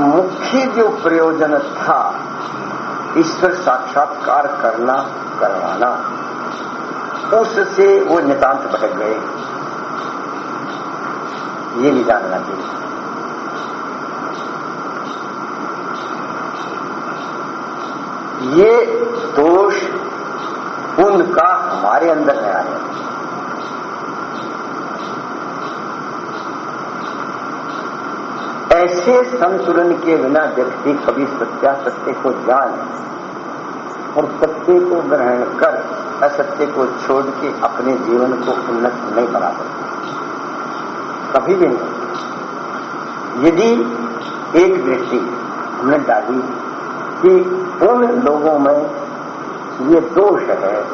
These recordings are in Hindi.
मुख्य जो प्रयोजन था, ईश्वर साक्षात्कार करना, करवाना, उससे वो नितांत भटक गए। ये नहीं जानना चाहिए ये दोष उनका हमारे अंदर में आया ऐसे संतुलन के बिना व्यक्ति कभी सत्या सत्य को जान और सत्य को ग्रहण कर, असत्य को छोड़ के अपने जीवन को उन्नत नहीं बना सकता। कभी भी नहीं। यदि एक दृष्टि हमने डाली कि उन लोगों में ये दोष है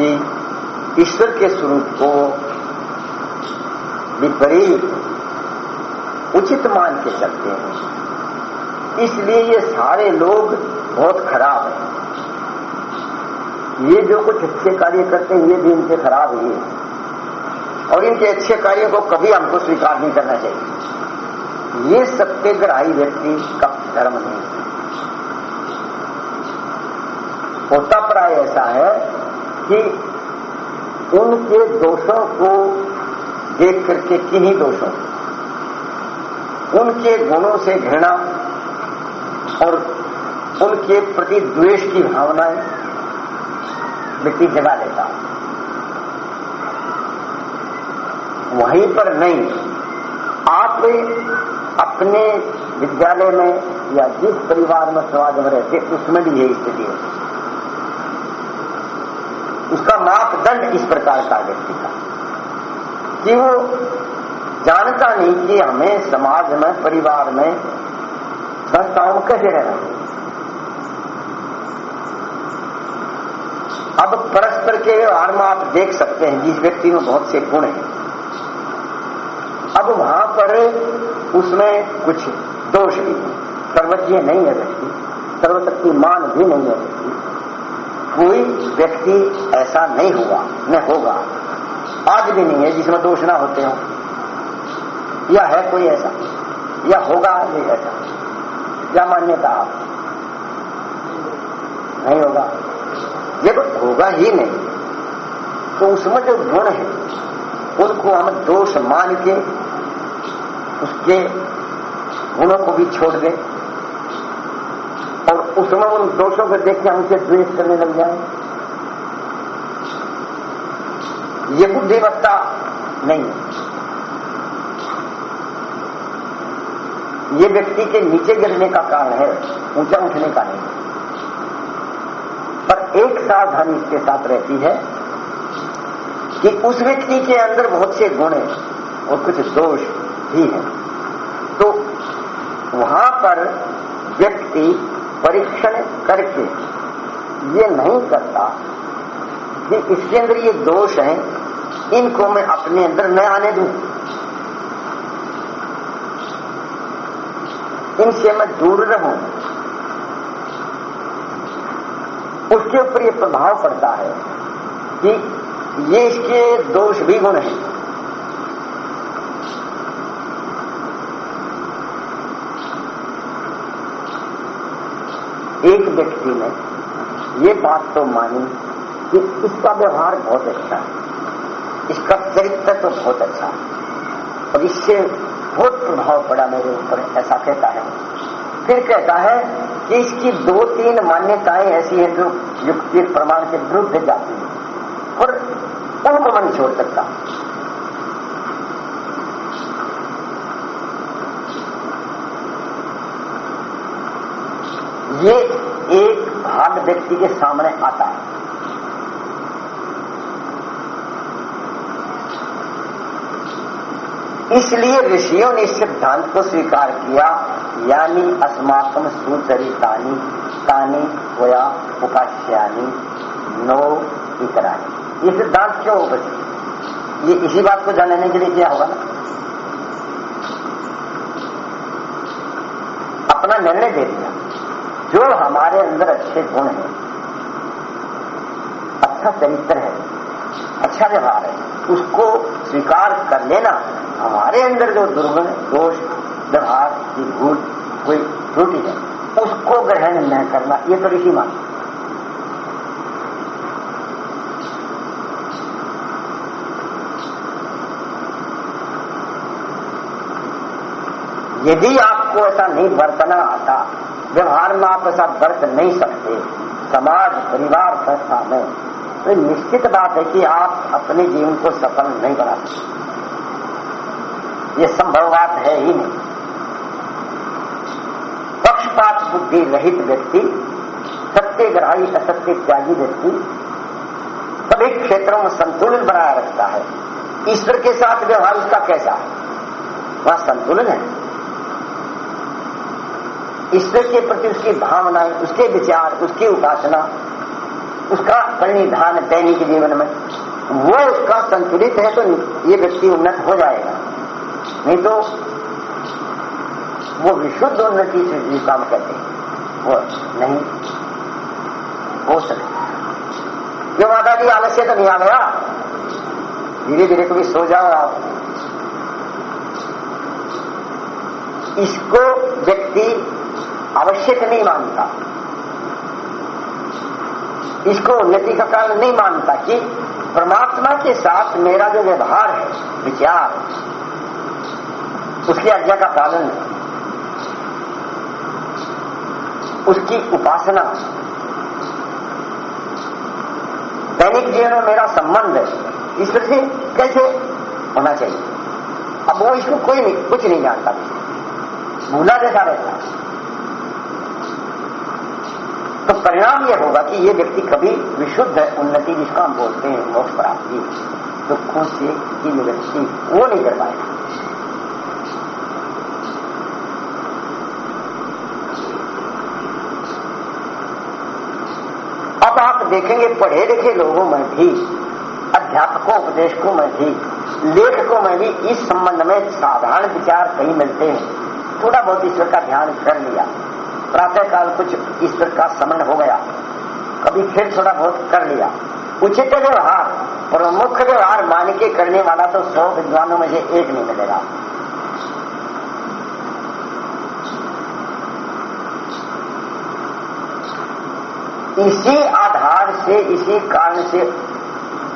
कि ईश्वर के स्वरूप को विपरीत उचित मान के चलते हैं। इसलिए ये सारे लोग बहुत खराब हैं। ये जो कुछ अच्छे कार्य करते हैं, ये भी इनके खराब ही है। और इनके अच्छे कार्यों को कभी हमको स्वीकार नहीं करना चाहिए। ये सत्यग्राही व्यक्ति का धर्म नहीं है। होता प्राय ऐसा है कि उनके दोषों को देख करके किन्हीं दोषों उनके गुणों से घृणा और उनके प्रति द्वेष की भावनाएँ व्यक्ति जगा लेता वहीं पर नहीं, आप अपने विद्यालय में या जिस परिवार में समाज में रहते, उसमें भी यही स्थिति है। उसका मापदंड इस प्रकार का व्यक्ति का कि वो जानता नहीं कि हमें समाज में, परिवार में संस्थाओं में कैसे रहना अब परस्पर के व्यवहार में आप देख सकते हैं, जिस व्यक्ति में बहुत से गुण हैं। अब वहाँ पर उसमें कुछ दोष भी सर्वज्ञ नहीं है व्यक्ति, सर्वशक्तिमान भी नहीं है व्यक्ति। कोई व्यक्ति ऐसा नहीं हुआ, न होगा। आज भी नहीं है जिसमें दोष ना होते हो। या है कोई ऐसा। या होगा आगे ऐसा। क्या मान्यता। आप नहीं होगा। ये तो होगा ही नहीं तो उसमें जो गुण है, उनको हम दोष मान के उसके गुणों को भी छोड़ दें और उसमें उन दोषों को देख के हम उसे द्वेष करने लग जाए। ये बुद्धिमत्ता नहीं है। ये व्यक्ति के नीचे गिरने का कारण है, ऊँचा उठने का नहीं। पर एक सावधानी इसके साथ रहती है कि उस व्यक्ति के अंदर बहुत से गुण हैं और कुछ दोष भी हैं। तो वहाँ पर व्यक्ति परीक्षण करके ये नहीं करता कि इसके अंदर ये दोष हैं, इनको मैं अपने अंदर न आने दूँ। इनसे मैं दूर रहूँ, उसके ऊपर ये प्रभाव पड़ता है कि ये इसके दोष भी गुण हैं। एक व्यक्ति ने ये बात तो मानी कि इसका व्यवहार बहुत अच्छा है, इसका चरित्र तो बहुत अच्छा है, और इससे बहुत प्रभाव पड़ा मेरे ऊपर ऐसा कहता है। फिर कहता है कि इसकी दो तीन मान्यताएँ ऐसी हैं जो युक्ति प्रमाण के विरुद्ध जाती है, और उनको मन छोड़ सकता। ये एक भाग व्यक्ति के सामने आता है इसलिए ऋषियों ने इस सिद्धांत को स्वीकार किया, यानी अस्माकम सुचरितानी तानी होया उपास्यानी, नो इतरानी ये सिद्धांत क्यों उपस्थित ये इसी बात को जानने के लिए क्या होगा ना? अपना निर्णय दे दिया। जो हमारे अंदर अच्छे गुण हैं अच्छा चरित्र है अच्छा व्यवहार है, उसको स्वीकार कर लेना हमारे अंदर जो दुर्गुण, दोष, व्यवहार की भूल कोई त्रुटि है, उसको ग्रहण न करना, ये तो ऋषि मान यदि आपको ऐसा नहीं, बरतना आता, व्यवहार में आप ऐसा बरत नहीं सकते, समाज, परिवार, संस्था में तो निश्चित बात है कि आप अपने जीवन को सफल नहीं बना सकते। ये संभव बात है ही नहीं। पक्षपात बुद्धि रहित व्यक्ति, सत्यग्राही असत्य त्यागी व्यक्ति, सभी क्षेत्रों में संतुलन बनाए रखता है। ईश्वर के साथ व्यवहार उसका कैसा है? वह संतुलन है। ईश्वर के प्रति उसकी भावनाएँ उसके विचार, उसकी उपासना, उसका परिनिधान दैनिक जीवन में, वो उसका संतुलित है तो ये व्यक्ति उन्नत हो जाएगा। नहीं तो वो विशुद्ध उन्नति से जी काम करते वो नहीं। हो सकते क्यों माता जी आलस्य तो नहीं आ गया? धीरे धीरे कभी सो जाओ। आप इसको व्यक्ति आवश्यक नहीं मानता। इसको उन्नति का कारण नहीं मानता कि परमात्मा के साथ मेरा जो व्यवहार है, विचार उसकी आज्ञा का पालन, उसकी उपासना, दैनिक जीवन में मेरा संबंध ईश्वर से कैसे होना चाहिए? अब वो इसको कोई नहीं, कुछ नहीं जानता। भूला जैसा रहता तो परिणाम यह होगा कि ये व्यक्ति कभी विशुद्ध उन्नति जिसको हम बोलते हैं, मोक्ष प्राप्ति, दुखों से कि व्यक्ति वो नहीं कर पाएगा अब देखेंगे, पढ़े लिखे लोगों में भी, अध्यापकों, उपदेशकों में भी, लेखकों में भी इस संबंध में साधारण विचार कहीं मिलते हैं। थोड़ा बहुत ईश्वर का ध्यान कर लिया। प्रातः काल कुछ ईश्वर का समन हो गया। कभी फिर थोड़ा बहुत कर लिया। उचित व्यवहार, प्रमुख व्यवहार मान के करने वाला तो सौ विद्वानों में से एक नहीं मिलेगा। इसी आधार से, इसी कारण से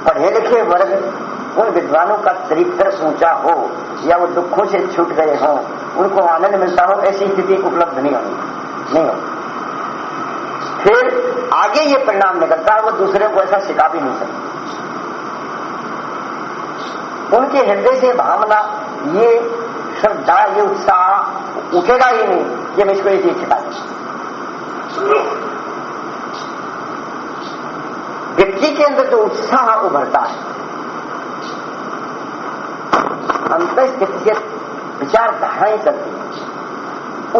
पढ़े लिखे वर्ग उन विद्वानों का चरित्र सोचा हो, या वो दुखों से छूट गए हों, उनको आनंद मिलता हो, ऐसी स्थिति उपलब्ध नहीं होगी। नहीं हो फिर आगे ये परिणाम निकलता है, वो दूसरे को ऐसा सिखा भी नहीं सकते। उनके हृदय से भावना, ये श्रद्धा, ये उत्साह उठेगा ही नहीं, कि हम इसको ये चीज़ सिखा दें। व्यक्ति के अंदर जो उत्साह उभरता है। अंत स्थिति से विचारधाराएँ करती है।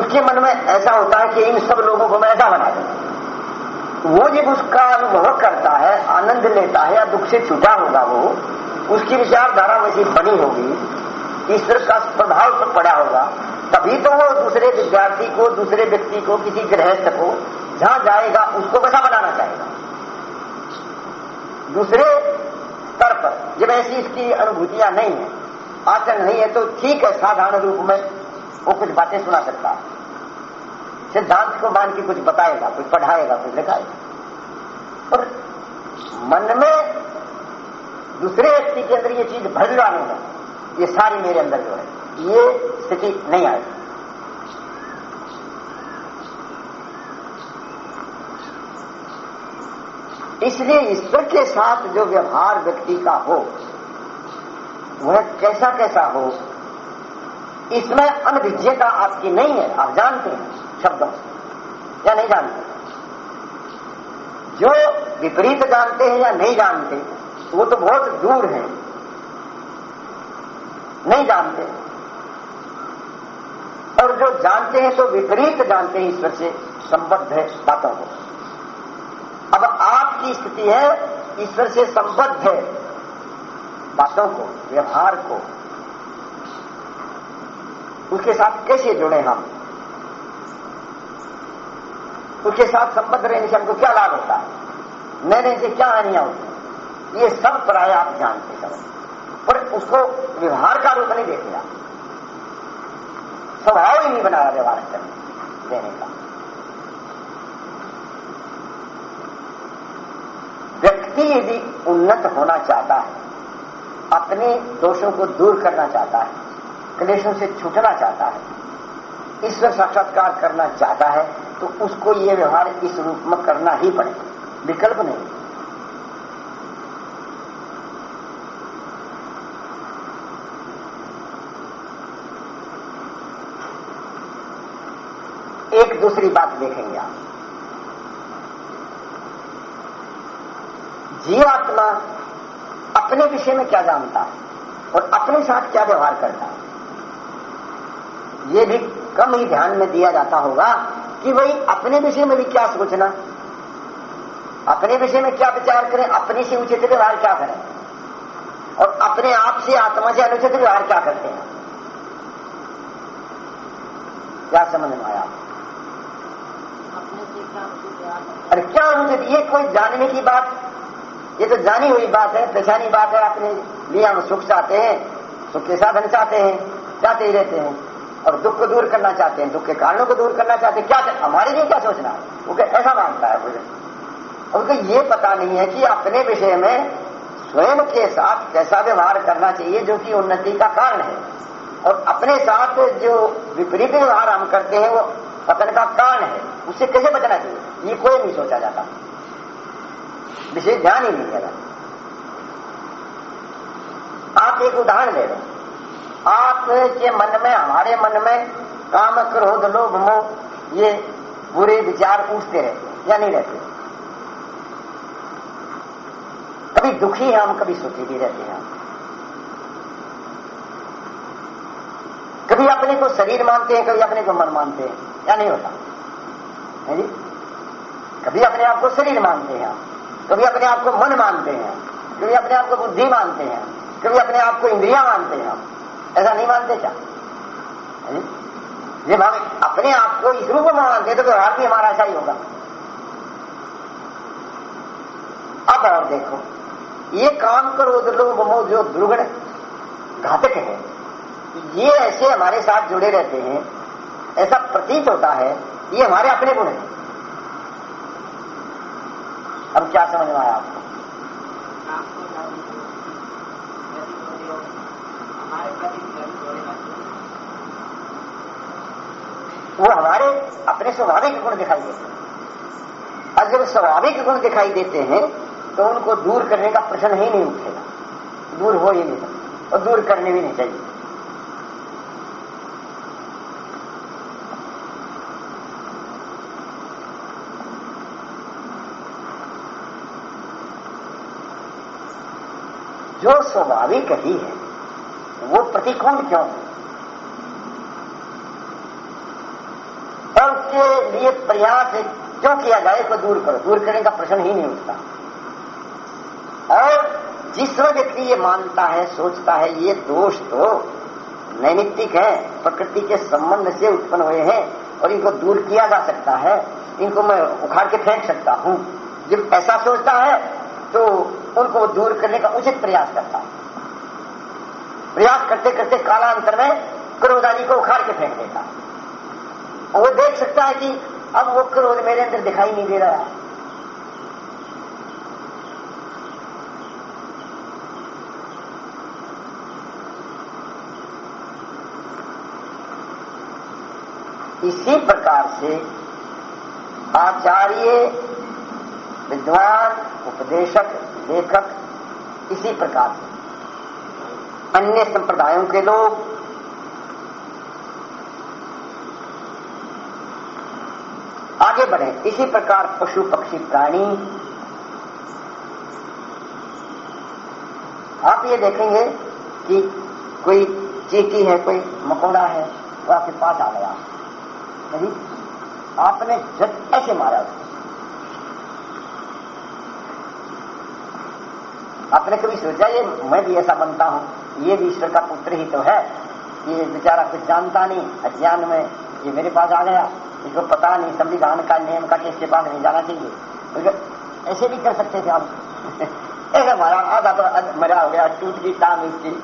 उसके मन में ऐसा होता है कि इन सब लोगों को मैं ऐसा बना दूँ। वो जब उसका अनुभव करता है, आनंद लेता है या दुख से छुटा होगा वो, उसकी विचारधारा वैसी बनी होगी, ईश्वर का प्रभाव तो पड़ा होगा, तभी तो वो दूसरे विद्यार्थी को, दूसरे व्यक्ति को, किसी गृहस्थ को, जहाँ जाएगा, उसको वैसा बनाना चाहेगा। दूसरे स्तर पर, जब ऐसी इसकी अनुभूतियाँ नहीं है, आचरण नहीं है तो ठीक है, साधारण रूप में वो कुछ बातें सुना सकता है। सिद्धांत को मान के कुछ बताएगा, कुछ पढ़ाएगा, कुछ लिखाएगा। और मन में दूसरे व्यक्ति के अंदर ये चीज़ भर जाने में ये सारी मेरे अंदर जो है, ये स्थिति नहीं आएगी। इसलिए ईश्वर के साथ जो व्यवहार व्यक्ति का हो, वह कैसा कैसा हो, इसमें अनभिज्ञता आपकी नहीं है, आप जानते हैं शब्दों या नहीं जानते जो विपरीत जानते हैं या नहीं जानते, वो तो बहुत दूर है। नहीं जानते और जो जानते हैं तो विपरीत जानते हैं ईश्वर से संबद्ध है बातों को। अब आपकी स्थिति है, ईश्वर से संबद्ध है। बातों को, व्यवहार को। उसके साथ कैसे जुड़े हम? उसके साथ संबद्ध रहने से हमको क्या लाभ होता है? न रहने से क्या हानियाँ होती ये सब प्राय आप जानते समझ पर उसको व्यवहार का रूप नहीं देखेगा स्वभाव ही नहीं बनाया व्यवहार करने देने का। यदि उन्नत होना चाहता है। अपने दोषों को दूर करना चाहता है। क्लेशों से छूटना चाहता है। ईश्वर साक्षात्कार करना चाहता है तो उसको ये व्यवहार इस रूप में करना ही पड़ेगा। विकल्प नहीं। एक दूसरी बात देखेंगे आप। जीवात्मा अपने विषय में क्या जानता है और अपने साथ क्या व्यवहार करता है? ये भी कम ही ध्यान में दिया जाता होगा कि भाई अपने विषय में भी क्या सोचना अपने विषय में क्या विचार करें अपने से उचित व्यवहार क्या करें? और अपने आप से आत्मा से अनुचित व्यवहार क्या करते हैं? क्या समझ में आया? अरे क्या अनुचित? ये कोई जानने की बात ये तो जानी हुई बात है पहचानी बात है, अपने लिए हम सुख चाहते हैं, सुख के साधन चाहते हैं, चाहते ही रहते हैं, और दुख को दूर करना चाहते हैं, दुख के कारणों को दूर करना चाहते हैं, क्या हमारे लिए क्या सोचना है? वो ऐसा मानता है मुझे? उनको ये पता नहीं है कि अपने विषय में स्वयं के साथ कैसा व्यवहार करना चाहिए, जो कि उन्नति का कारण है। और अपने साथ जो विपरीत व्यवहार हम करते हैं, वो पतन का कारण है। उससे कैसे बचना चाहिए? ये कोई नहीं सोचा जाता। विषय ध्यान ही नहीं देगा आप एक उदाहरण ले रहे आपके मन में, हमारे मन में, काम क्रोध, लोभ, मोह, ये बुरे विचार उठते रहते या नहीं रहते? कभी दुखी हैं हम, कभी सुखी भी रहते हैं कभी अपने को शरीर मानते हैं, कभी अपने को मन मानते हैं, या नहीं होता? है जी? कभी अपने आप को शरीर मानते हैं आप कभी अपने आप को मन मानते हैं कभी अपने आप को बुद्धि मानते हैं कभी अपने आप को इंद्रिया मानते हैं हम ऐसा नहीं मानते क्या? जब हम अपने आप को इस रूप में मानते तो व्यवहार भी हमारा ऐसा ही होगा। अब और देखो, ये काम करो लोग मोह जो दुर्गण घातक है। ये ऐसे हमारे साथ जुड़े रहते हैं, ऐसा प्रतीत होता है, ये हमारे अपने गुण हैं। अब क्या समझ में आया आपको? वो हमारे, अपने स्वाभाविक गुण दिखाई देते हैं। और जब स्वाभाविक गुण दिखाई देते हैं तो उनको दूर करने का प्रश्न ही नहीं उठेगा। दूर हो ही नहीं और दूर करने भी नहीं चाहिए जो स्वाभाविक ही है। वो प्रतिकूल क्यों? और उसके लिए प्रयास क्यों किया जाए इसको दूर करो? दूर करने का प्रश्न ही नहीं उठता। और जिस व्यक्ति ये मानता है, सोचता है, ये दोष तो नैमित्तिक है, प्रकृति के संबंध से उत्पन्न हुए हैं और इनको दूर किया जा सकता है, इनको मैं उखाड़ के फेंक सकता हूँ। जब ऐसा सोचता है तो उनको दूर करने का उचित प्रयास करता प्रयास करते करते कालांतर में क्रोध को उखाड़ के फेंक देता वो देख सकता है कि अब वो क्रोध मेरे अंदर दिखाई नहीं दे रहा है। इसी प्रकार से आचार्य, विद्वान, उपदेशक लेखक इसी प्रकार से। अन्य संप्रदायों के लोग आगे बढ़े। इसी प्रकार पशु, पक्षी, प्राणी। आप ये देखेंगे कि कोई चीटी है, कोई मकोड़ा है, वो आपके पास आ गया। यदि आपने झट ऐसे मारा। उसको आपने कभी सोचा, ये मैं भी ऐसा बनता हूँ। ये भी ईश्वर का पुत्र ही तो है। ये बेचारा कुछ जानता नहीं, अज्ञान में ये मेरे पास आ गया। इसको पता नहीं, संविधान का, नियम का किसके पास नहीं जाना चाहिए। तो ऐसे भी कर सकते थे हम ऐसा हमारा आधा तो मरा हो गया, टूट गई टांग इसकी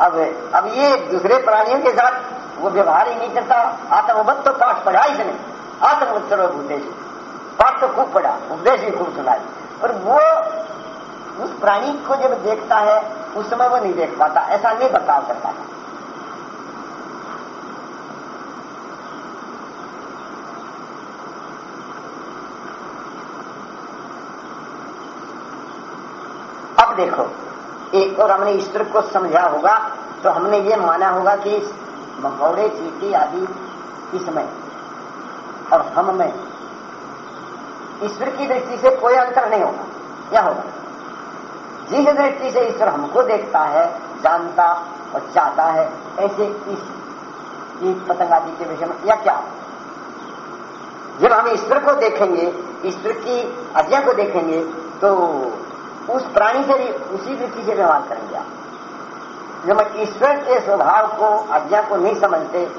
अब अब ये दूसरे प्राणियों के साथ वो व्यवहार ही नहीं करता। आत्मवत तो पाठ पढ़ा इसने। आत्मवत सर्वभूतेश पाठ तो खूब पढ़ा, उपदेश भी खूब सुनाई और वो उस प्राणी को जब देखता है, उस समय वो नहीं देख पाता, ऐसा नहीं बर्ताव करता है। अब देखो, एक और हमने ईश्वर को समझा होगा तो हमने ये माना होगा कि मकौड़े, चीटी आदि इसमें और हम में, ईश्वर की दृष्टि से कोई अंतर नहीं होगा। क्या होगा? जिस दृष्टि से ईश्वर, हमको देखता है, जानता और चाहता है, ऐसे इस कीट पतंग आदि के विषय में, या क्या? जब हम ईश्वर को देखेंगे, ईश्वर की आज्ञा को देखेंगे तो उस प्राणी से उसी दृष्टि से व्यवहार करेंगे आप। जब हम ईश्वर के स्वभाव को, आज्ञा को नहीं समझते,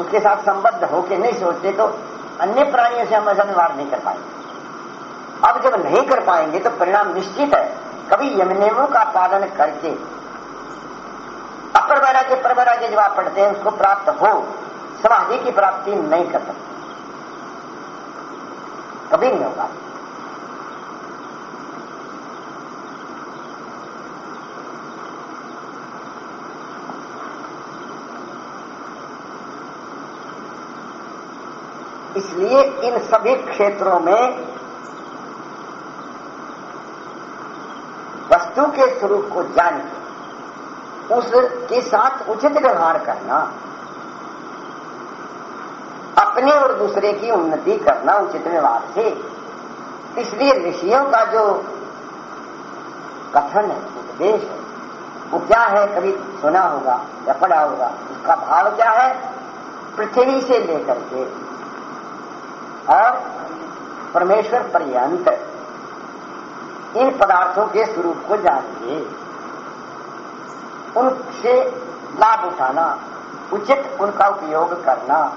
उसके साथ संबद्ध होकर नहीं सोचते तो अन्य प्राणियों से हम ऐसा व्यवहार नहीं कर पाएँगे। अब जब नहीं कर पाएँगे तो परिणाम निश्चित है। कभी यम नियमों का पालन करके अपर वैराग्य पर वैराग्य जब आप पढ़ते हैं, उसको प्राप्त हो, समाधि की प्राप्ति नहीं कर सकते। कभी नहीं होगा। इसलिए इन सभी क्षेत्रों में वस्तु के स्वरूप को जान के उसके साथ उचित व्यवहार करना, अपने और दूसरे की उन्नति करना उचित व्यवहार से। इसलिए ऋषियों का जो कथन है उपदेश है, वो क्या है कभी सुना होगा या पढ़ा होगा? उसका भाव क्या है? पृथ्वी से लेकर के। और परमेश्वर पर्यंत। इन पदार्थों के स्वरूप को जानिए। उनसे लाभ उठाना, उचित उनका उपयोग करना।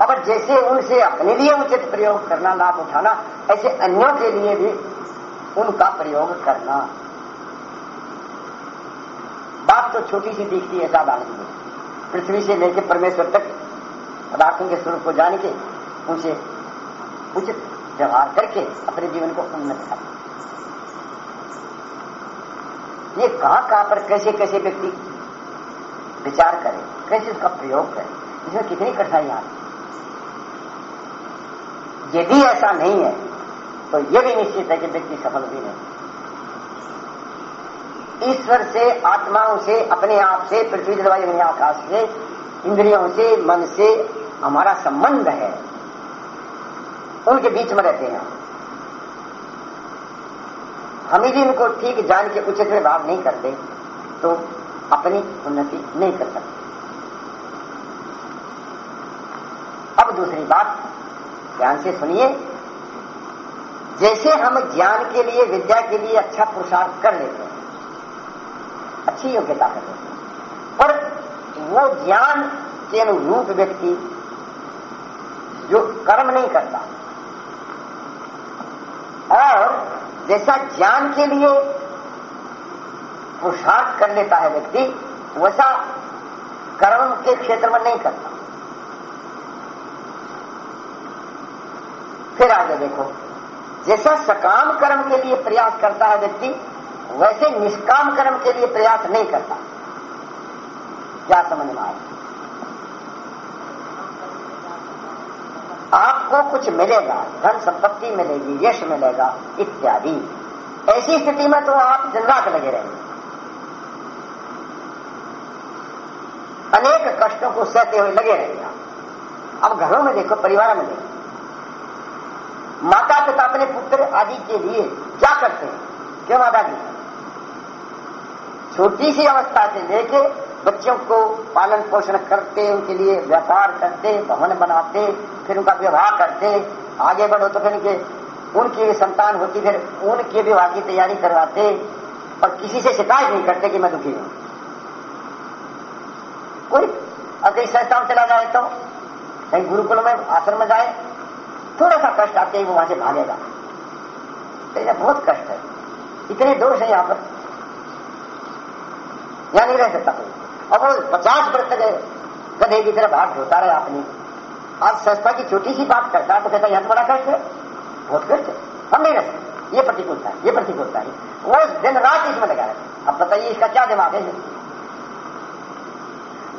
अब जैसे उनसे अपने लिए उचित प्रयोग करना, लाभ उठाना, ऐसे अन्यों के लिए भी उनका प्रयोग करना। बात तो छोटी सी दिखती है साधारण में पृथ्वी से लेकर परमेश्वर तक पदार्थों के स्वरूप को जान के उनसे उचित व्यवहार करके अपने जीवन को उन्नत करना। ये कहाँ कहाँ पर कैसे कैसे व्यक्ति विचार करे, कैसे उसका प्रयोग करे, इसमें कितनी कठिनाइयाँ आती यदि ऐसा नहीं है तो यह भी निश्चित है कि व्यक्ति सफल भी नहीं। ईश्वर से, आत्माओं से, अपने आप से, पृथ्वी जलवायु आकाश से, इंद्रियों से, मन से हमारा संबंध है। उनके बीच में रहते हैं हम यदि उनको ठीक जान के उचित व्यवहार नहीं करते तो अपनी उन्नति नहीं कर सकते। अब दूसरी बात, ध्यान से सुनिए, जैसे हम ज्ञान के लिए, विद्या के लिए अच्छा पुरुषार्थ कर लेते हैं, अच्छी योग्यता कर लेते हैं, पर वो ज्ञान के अनुरूप व्यक्ति जो कर्म नहीं करता, और जैसा ज्ञान के लिए पुरुषार्थ कर लेता है व्यक्ति, वैसा कर्म के क्षेत्र में नहीं करता। फिर आगे देखो, जैसा सकाम कर्म के लिए प्रयास करता है व्यक्ति, वैसे निष्काम कर्म के लिए प्रयास नहीं करता। क्या समझ में आया? आपको कुछ मिलेगा, धन संपत्ति मिलेगी, यश मिलेगा, इत्यादि। ऐसी स्थिति में तो आप दिन रात लगे रहेंगे। अनेक कष्टों को सहते हुए लगे रहेंगे अब घरों में देखो, परिवार में देखो। माता पिता अपने पुत्र आदि के लिए क्या करते हैं? क्यों माता जी? छोटी सी अवस्था से लेके बच्चों को पालन पोषण करते, उनके लिए व्यापार करते, भवन बनाते, फिर उनका विवाह करते, आगे बढ़ो तो फिर उनके, उनकी संतान होती, फिर उनके विवाह की तैयारी करवाते, और किसी से शिकायत नहीं करते कि मैं दुखी हूँ। कोई अगर इस संस्था चला जाए तो कहीं गुरुकुल में, आश्रम में जाए थोड़ा सा कष्ट आते ही वो वहाँ से भागेगा। तो बहुत कष्ट है। इतने दोष है यहाँ पर। यहाँ नहीं रह सकता कोई। और पचास वर्ष तक गधे की तरह भाग धोता रहे अपनी आज संस्था की छोटी सी बात करता है तो कहता यहाँ तो बड़ा कष्ट है। बहुत कष्ट है। हम नहीं रह सकते ये प्रतिकूलता है, ये प्रतिकूलता है। वो दिन रात इसमें लगा रहे अब बताइए, इसका क्या दिमाग है?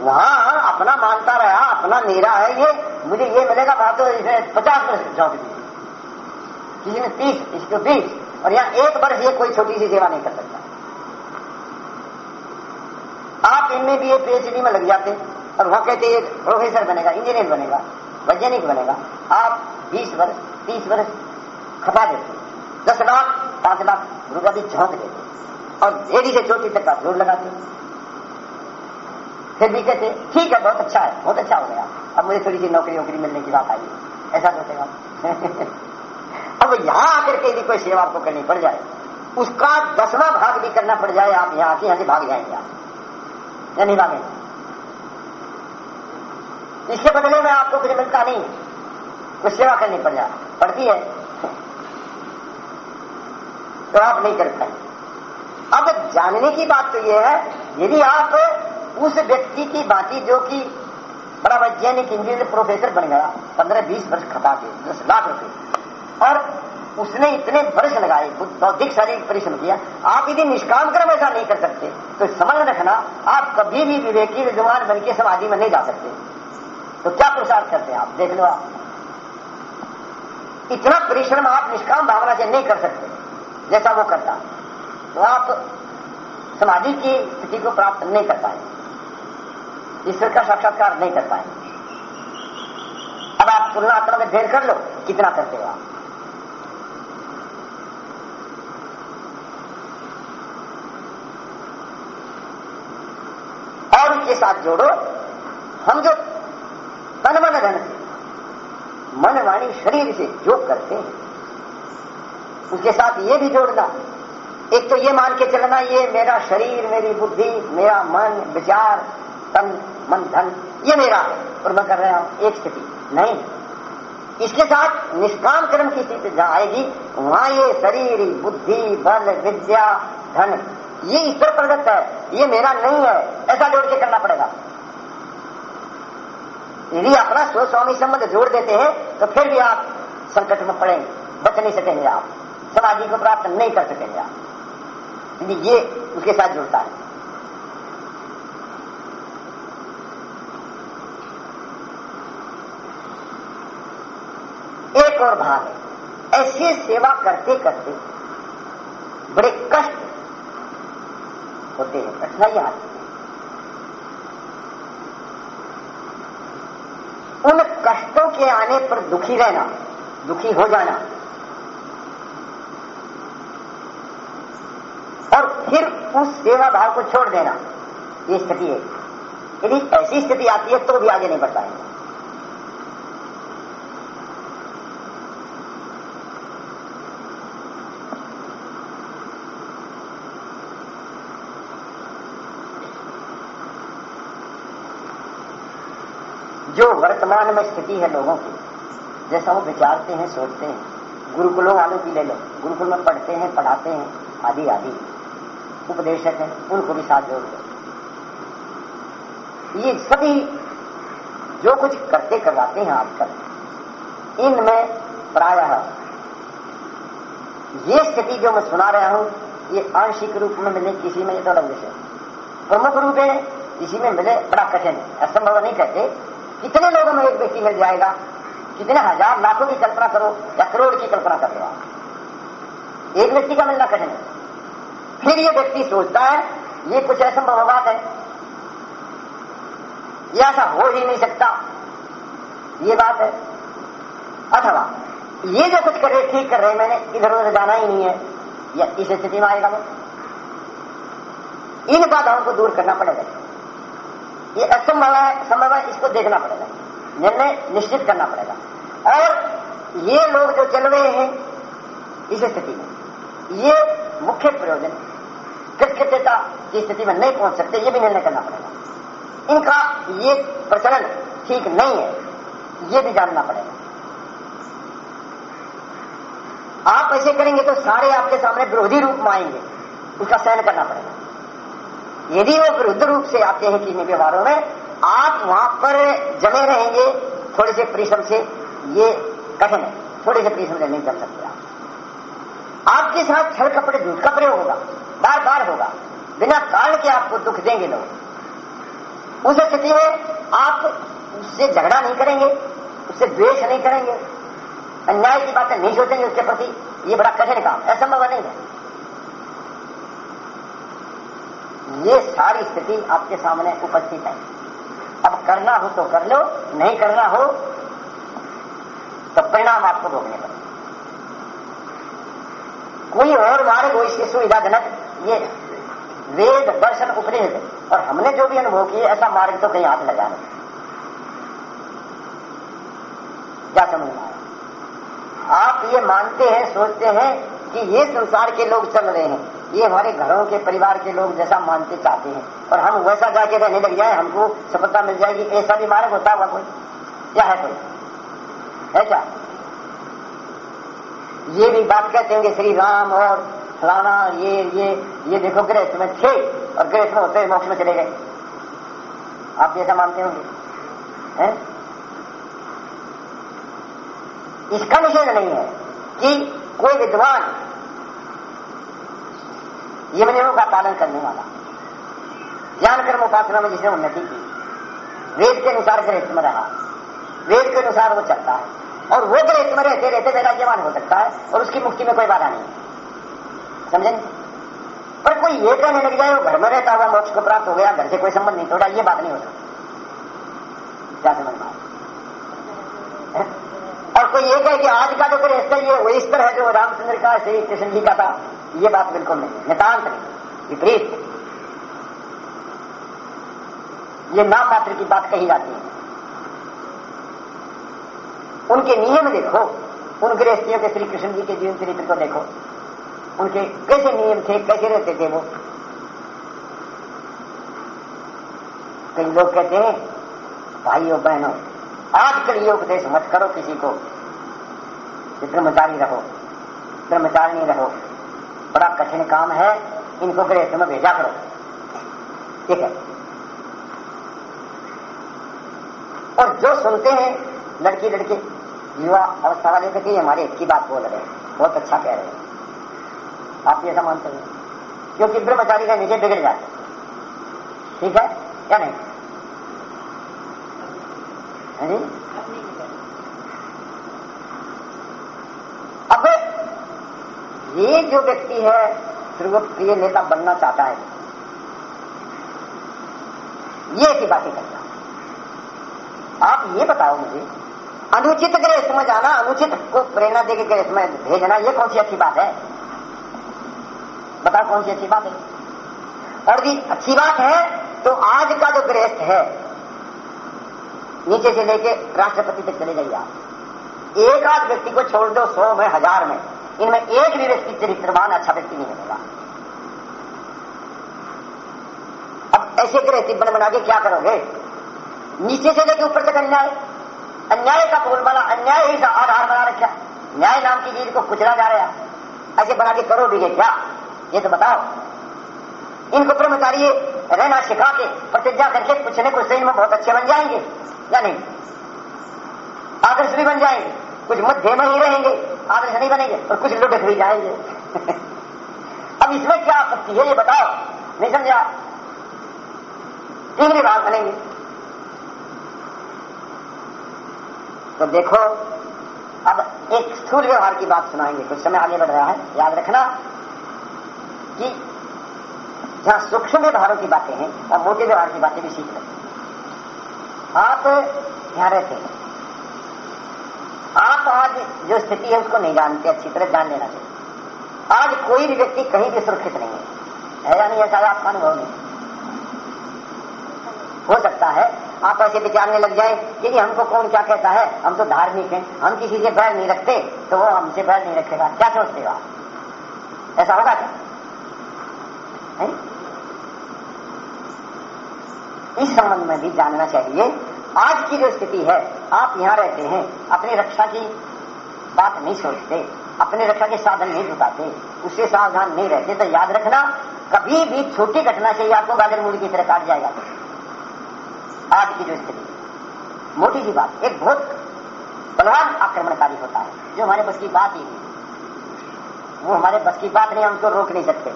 वहाँ अपना मानता रहा, अपना मेरा है ये। मुझे ये मिलेगा वहाँ तो इसे पचास वर्ष जॉब दी किसी ने तीस इसको बीस। और यहाँ एक वर्ष ये कोई छोटी सी सेवा नहीं कर सकता। आप इनमें भी पीएचडी में लग जाते और वहाँ कहते एक प्रोफेसर बनेगा इंजीनियर बनेगा, वैज्ञानिक बनेगा। आप बीस वर्ष, तीस वर्ष खपा देते दस लाख, पाँच लाख रुपया भी झोंक देते और देरी से चोटी तक का ज़ोर लगाते फिर भी कहते ठीक है, बहुत अच्छा है, बहुत अच्छा हो गया। अब मुझे थोड़ी सी नौकरी वोकरी मिलने की बात आई। ऐसा सोचेगा अब यहाँ आकर के यदि कोई सेवा आपको करनी पड़ जाए, उसका दसवां भाग भी करना पड़ जाए, आप यहाँ आके यहाँ से भाग जाएँगे आप। या नहीं भागेंगे इसके बदले में आपको कुछ मिलता नहीं। कुछ सेवा करनी पड़ जाए पड़ती है। तो आप नहीं कर पाए। अब जानने की बात तो यह है, यदि आप उस व्यक्ति की बाकी जो कि बड़ा वैज्ञानिक, इंजीनियर, प्रोफेसर बन गया, पंद्रह बीस वर्ष खपा के, दस लाख रुपए, और उसने इतने वर्ष लगाए, बौद्धिक शारीरिक परिश्रम किया, आप यदि निष्काम कर्म ऐसा नहीं कर सकते तो समझ रखना, आप कभी भी विवेकी विद्वान बन के समाधि में नहीं जा सकते। तो क्या पुरुषार्थ करते हैं आप? देख लो आप। इतना परिश्रम आप निष्काम भावना से नहीं कर सकते, जैसा वो करता। तो आप समाधि की स्थिति को प्राप्त नहीं कर पाए। ईश्वर का साक्षात्कार नहीं कर पाए। अब आप तुलनात्मक अध्ययन कर लो, कितना करते हो आप। उसके साथ जोड़ो। हम जो तन मन धन से, मन वाणी शरीर से योग करते हैं उसके साथ ये भी जोड़ना। एक तो ये मान के चलना, ये मेरा शरीर, मेरी बुद्धि, मेरा मन, विचार, तन, मन, धन, ये मेरा है, और मैं कर रहा हूँ एक स्थिति। नहीं। इसके साथ निष्काम कर्म की स्थिति जहाँ आएगी, वहाँ ये शरीर, बुद्धि, बल, विद्या, धन ये ईश्वर प्रदत्त है। ये मेरा नहीं है। ऐसा जोड़ के करना पड़ेगा। यदि अपना स्व स्वामी संबंध जोड़ देते हैं तो फिर भी आप संकट में पड़ेंगे। बच नहीं सकेंगे आप। समाधि को प्राप्त नहीं कर सकेंगे आप। यदि ये उसके साथ जुड़ता है। एक और भाग है। ऐसी सेवा करते करते बड़े कष्ट होते हैं कठिनाइयाँ आती हैं उन कष्टों के आने पर दुखी रहना, दुखी हो जाना। और फिर उस सेवा भाव को छोड़ देना। ये स्थिति है। यदि ऐसी स्थिति आती है तो भी आगे नहीं बढ़ पाएँगे जो वर्तमान में स्थिति है लोगों की। जैसा वो विचारते हैं, सोचते हैं। गुरुकुलों वालों की ले लो। गुरुकुल में पढ़ते हैं, पढ़ाते हैं, आदि आदि। उपदेशक हैं, उनको भी साथ जोड़ दो। ये सभी जो कुछ करते करवाते हैं आजकल, इनमें प्रायः ये स्थिति जो मैं सुना रहा हूँ, ये आंशिक रूप में मिले, किसी में ये तो विषय। प्रमुख रूप है, किसी में मिले, बड़ा कठिन। है असंभव नहीं कहते। कितने लोगों में एक व्यक्ति मिल जाएगा कितने हज़ार लाखों की कल्पना करो या करोड़ की कल्पना कर लो आप। एक व्यक्ति का मिलना कठिन फिर ये व्यक्ति सोचता है, ये कुछ असंभव बात है। ये ऐसा हो ही नहीं सकता। ये बात है। अथवा ये जो कुछ कर रहे, ठीक कर रहे मैंने इधर उधर जाना ही नहीं है, या इस स्थिति में आएगा। मैं इन बाधाओं को दूर करना पड़ेगा। ये असंभव है संभव है, इसको देखना पड़ेगा। निर्णय निश्चित करना पड़ेगा। और ये लोग जो चल रहे हैं, इस स्थिति में, ये मुख्य प्रयोजन कृतकृत्यता की स्थिति में नहीं पहुँच सकते, ये भी निर्णय करना पड़ेगा। इनका ये प्रचलन ठीक नहीं है, ये भी जानना पड़ेगा। आप ऐसे करेंगे तो सारे आपके सामने विरोधी रूप में आएँगे, उसका सहन करना पड़ेगा। यदि वो विरुद्ध रूप से आते हैं किन्हीं व्यवहारों में। आप वहाँ पर जमे रहेंगे थोड़े से परिश्रम से। ये कठिन है। थोड़े से परिश्रम से नहीं कर सकते आप। आपके साथ छल कपड़े झूठ का प्रयोग होगा। बार बार होगा। बिना कारण के आपको दुख देंगे लोग। उस स्थिति में आप उससे झगड़ा नहीं करेंगे। उससे द्वेष नहीं करेंगे। अन्याय की बातें नहीं सोचेंगे उसके प्रति। ये बड़ा कठिन काम असंभव नहीं है। ये सारी स्थिति आपके सामने उपस्थित है। अब करना हो तो कर लो, नहीं करना हो तो परिणाम आपको भोगने पड़े कोई और मार्ग हो इसकी सुविधाजनक ये वेद, दर्शन उपनिषद और हमने जो भी अनुभव किए, ऐसा मार्ग तो कहीं हाथ लगा नहीं। क्या समझ में आप ये मानते हैं, सोचते हैं कि ये संसार के लोग चल रहे हैं। ये हमारे घरों के परिवार के लोग जैसा मानते चाहते हैं। और हम वैसा जाके रहने लग जाए, हमको सफलता मिल जाएगी। ऐसा भी मार्ग होता हुआ कोई? क्या है कोई? है क्या? ये भी बात कहते होंगे श्री राम और फलाना ये ये ये देखो गृहस्थ में थे और गृहस्थ में होते मोक्ष में चले गए। आप जैसा मानते होंगे? इसका निषेध नहीं है कि कोई विद्वान यम नियमों का पालन करने वाला। ज्ञान कर्म उपासना में जिसने उन्नति की, वेद के अनुसार गृहस्थ में रहा, वेद के अनुसार वो चलता है, और वो गृहस्थ में रहते रहते वैराग्यवान हो सकता है, और उसकी मुक्ति में कोई बाधा नहीं। समझेंगे पर कोई ये कहने लग जाए, वो घर में रहता हुआ मोक्ष को प्राप्त हो गया, घर से कोई संबंध नहीं तोड़ा, ये बात नहीं हो सकती क्या समझ में और कोई ये कहे कि आज का जो गृहस्थ है ये वही स्तर है जो रामचंद्र का, श्री कृष्ण जी का था। ये बात बिल्कुल नहीं नितान्त नहीं विपरीत ये नाम मात्र की बात कही जाती है। उनके नियम देखो। उन गृहस्थियों के श्री कृष्ण जी के जीवन चरित्र को देखो। उनके कैसे नियम थे, कैसे रहते थे वो? कई लोग कहते हैं, भाइयों, बहनों, आजकल ये उपदेश मत करो किसी को। कि ब्रह्मचारी रहो। ब्रह्मचारिणी रहो। बड़ा कठिन काम है, इनको गृहस्थ में भेजा करो। ठीक है? और जो सुनते हैं लड़की लड़के युवा अवस्था वाले कहते हमारे एक बात बोल रहे हैं। बहुत अच्छा कह रहे हैं। आप ये मानते हैं? क्योंकि ब्रह्मचारी का नीचे बिगड़ जाते ठीक है? क्या नहीं है अब ये जो व्यक्ति है प्रिय नेता बनना चाहता है। ये ऐसी बातें करता आप ये बताओ मुझे, अनुचित गृह में जाना, अनुचित को प्रेरणा देकर गृह में भेजना, ये कौन सी अच्छी बात है? बताओ कौन सी अच्छी बात है। और भी अच्छी बात है तो आज का जो गृहस्थ है, नीचे से लेके राष्ट्रपति तक चले जाइए आप। एक आध व्यक्ति को छोड़ दो, सौ में, हज़ार में। इनमें एक भी व्यक्ति चरित्रवान अच्छा व्यक्ति नहीं मिलेगा अब ऐसे गृहस्थी बन बना के क्या करोगे? नीचे से लेके ऊपर तक अन्याय। अन्याय का बोलबाला अन्याय ही आधार बना रखा न्याय नाम की चीज़ को कुचला जा रहा है। ऐसे बना के करो भी क्या? ये तो बताओ। इनको ब्रह्मचारी रहना सिखा के, प्रतिज्ञा करके कुछ न कुछ से इनमें बहुत अच्छे बन जाएँगे। या नहीं? आदर्श भी बन जाएँगे। कुछ मध्य में ही रहेंगे आदर्श नहीं बनेंगे और कुछ लुढ़क भी जाएँगे। अब इसमें क्या आपत्ति है, ये बताओ। नहीं समझा तीन विभाग बनेंगे। तो देखो, अब एक स्थूल व्यवहार की बात सुनाएँगे। कुछ समय आगे बढ़ रहा है। याद रखना कि जहाँ सूक्ष्म व्यवहारों की बातें हैं और मोटे व्यवहार की बातें भी सीख सकते आप रहते हैं। आज जो स्थिति है उसको नहीं जानते, अच्छी तरह जान लेना चाहिए। आज कोई भी व्यक्ति कहीं भी सुरक्षित नहीं है। है या नहीं, ऐसा आपका अनुभव नहीं। हो सकता है, आप ऐसे विचारने लग जाए कि हमको कौन क्या कहता है? हम तो धार्मिक हैं, हम किसी से बैर नहीं रखते तो वो हमसे बैर नहीं रखेगा। क्या सोचते हो ऐसा होगा क्या? इस संबंध में भी जानना चाहिए, आज की जो स्थिति है आप यहाँ रहते हैं अपनी रक्षा की बात नहीं सोचते अपने रक्षा के साधन नहीं जुटाते उससे सावधान नहीं रहते तो याद रखना कभी भी छोटी घटना से आपको गाजर मूल की तरह काट जाएगा। आज की जो स्थिति मोटी सी बात एक बहुत बलवान आक्रमणकारी होता है जो हमारे बस की बात ही नहीं। वो हमारे बस की बात नहीं हम उसको रोक नहीं सकते।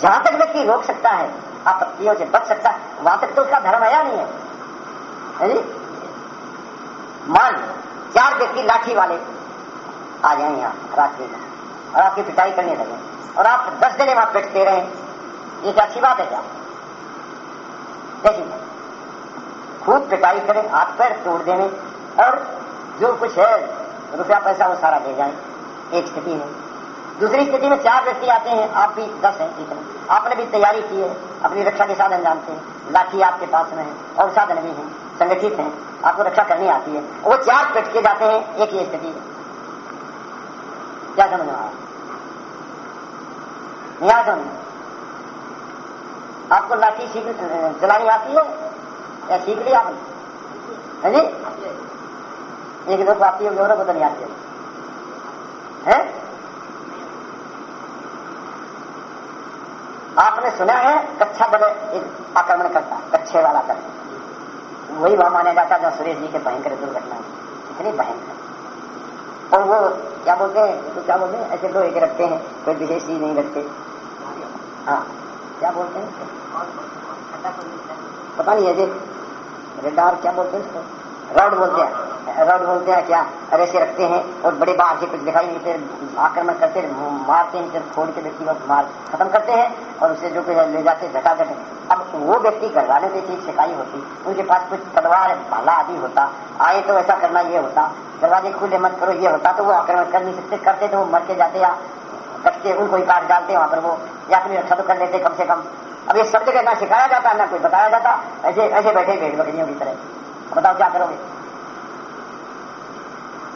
जहाँ तक व्यक्ति रोक सकता है आपत्तियों से बच सकता है वहाँ तक तो उसका धर्म आया नहीं है, मान, चार व्यक्ति लाठी वाले आ जाए यहाँ रात्रि में और आपकी पिटाई करने लगे। और आप दस दिन वहाँ पिटते रहे। ये क्या अच्छी बात है क्या? कैसी खूब पिटाई करें, हाथ पैर तोड़ देने और जो कुछ है, रुपया पैसा वो सारा दे जाए। एक स्थिति है। दूसरी स्थिति में चार व्यक्ति आते हैं, आप भी दस हैं इतने आपने भी तैयारी की है, अपनी रक्षा के साधन जानते हैं। लाठी आपके पास में है, और साधन भी हैं। संगठित हैं, आपको रक्षा करनी आती है। वो चार पिट के जाते हैं, एक ही स्थिति। क्या समझ आया? नहीं समझ आपको लाठी सीख, चलानी आती है, या सीख ली आपने? है जी? एक दो को आती है दोनों को तो नहीं आती है। आपने सुना है, कच्छा बल एक आक्रमण करता कच्छे वाला कर वही वहाँ माना जाता जहाँ सुरेश जी के भयंकर दुर्घटना इतनी भयंकर। और वो क्या बोलते हैं? तो क्या बोलते हैं? ऐसे लोहे एक रखते हैं, कोई चीज़ नहीं रखते। हाँ। क्या बोलते हैं? पता नहीं ऐसे रेडार क्या बोलते हैं रॉड बोलते हैं। रॉड बोलते हैं, क्या? अरे से रखते हैं और बड़े बाहर से कुछ दिखाई नहीं आक्रमण करते, मारते हैं, फिर फोड़ के व्यक्ति को मार, खत्म करते हैं और उसे जो कुछ ले जाते झटा देते अब वो व्यक्ति घर वाले से चीज़ सिखाई होती, उनके पास कुछ तलवार भाला आदि होता, आए तो ऐसा करना ये होता, दरवाजे खुले मत करो, ये होता तो वो आक्रमण कर नहीं सकते, करते तो वो मर के जाते या कटके उनको ही काट डालते वहाँ पर वो, या अपनी रक्षा तो कर लेते कम से कम। अब ये सब जगह ना सिखाया जाता, ना कोई बताया जाता, ऐसे ऐसे बैठे भेड़ बकरियों की तरह। बताओ क्या करोगे?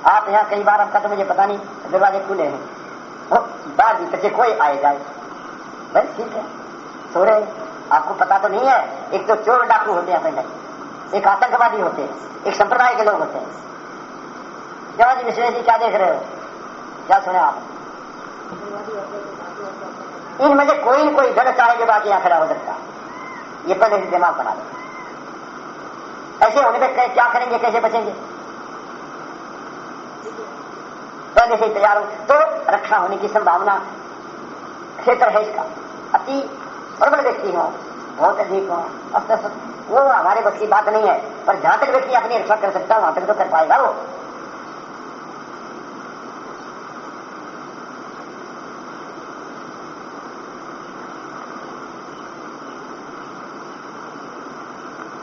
आप यहाँ कई बार आपका तो मुझे पता नहीं, दरवाजे खुले हैं। बाहर भीतर से कोई आए जाए बस ठीक है। सो रहे आपको पता तो नहीं है, एक तो चोर डाकू होते हैं अपने एक आतंकवादी होते हैं। एक संप्रदाय के लोग होते हैं। जवाजी विश्वेश जी, क्या देख रहे हो? क्या सुने आप? इनमें से कोई कोई गढ़ चाहे जो बाकी खड़ा हो सकता। ये पहले से दिमाग बना दो ऐसे होने पर क्या करेंगे, कैसे बचेंगे। पहले से तैयार हो। तो रक्षा होने की संभावना क्षेत्र है इसका। अति प्रबल व्यक्ति हो, बहुत अधिक हो, अब वो हमारे बस की बात नहीं है, पर जहाँ तक व्यक्ति अपनी रक्षा कर सकता है, वहाँ तक तो कर पाएगा वो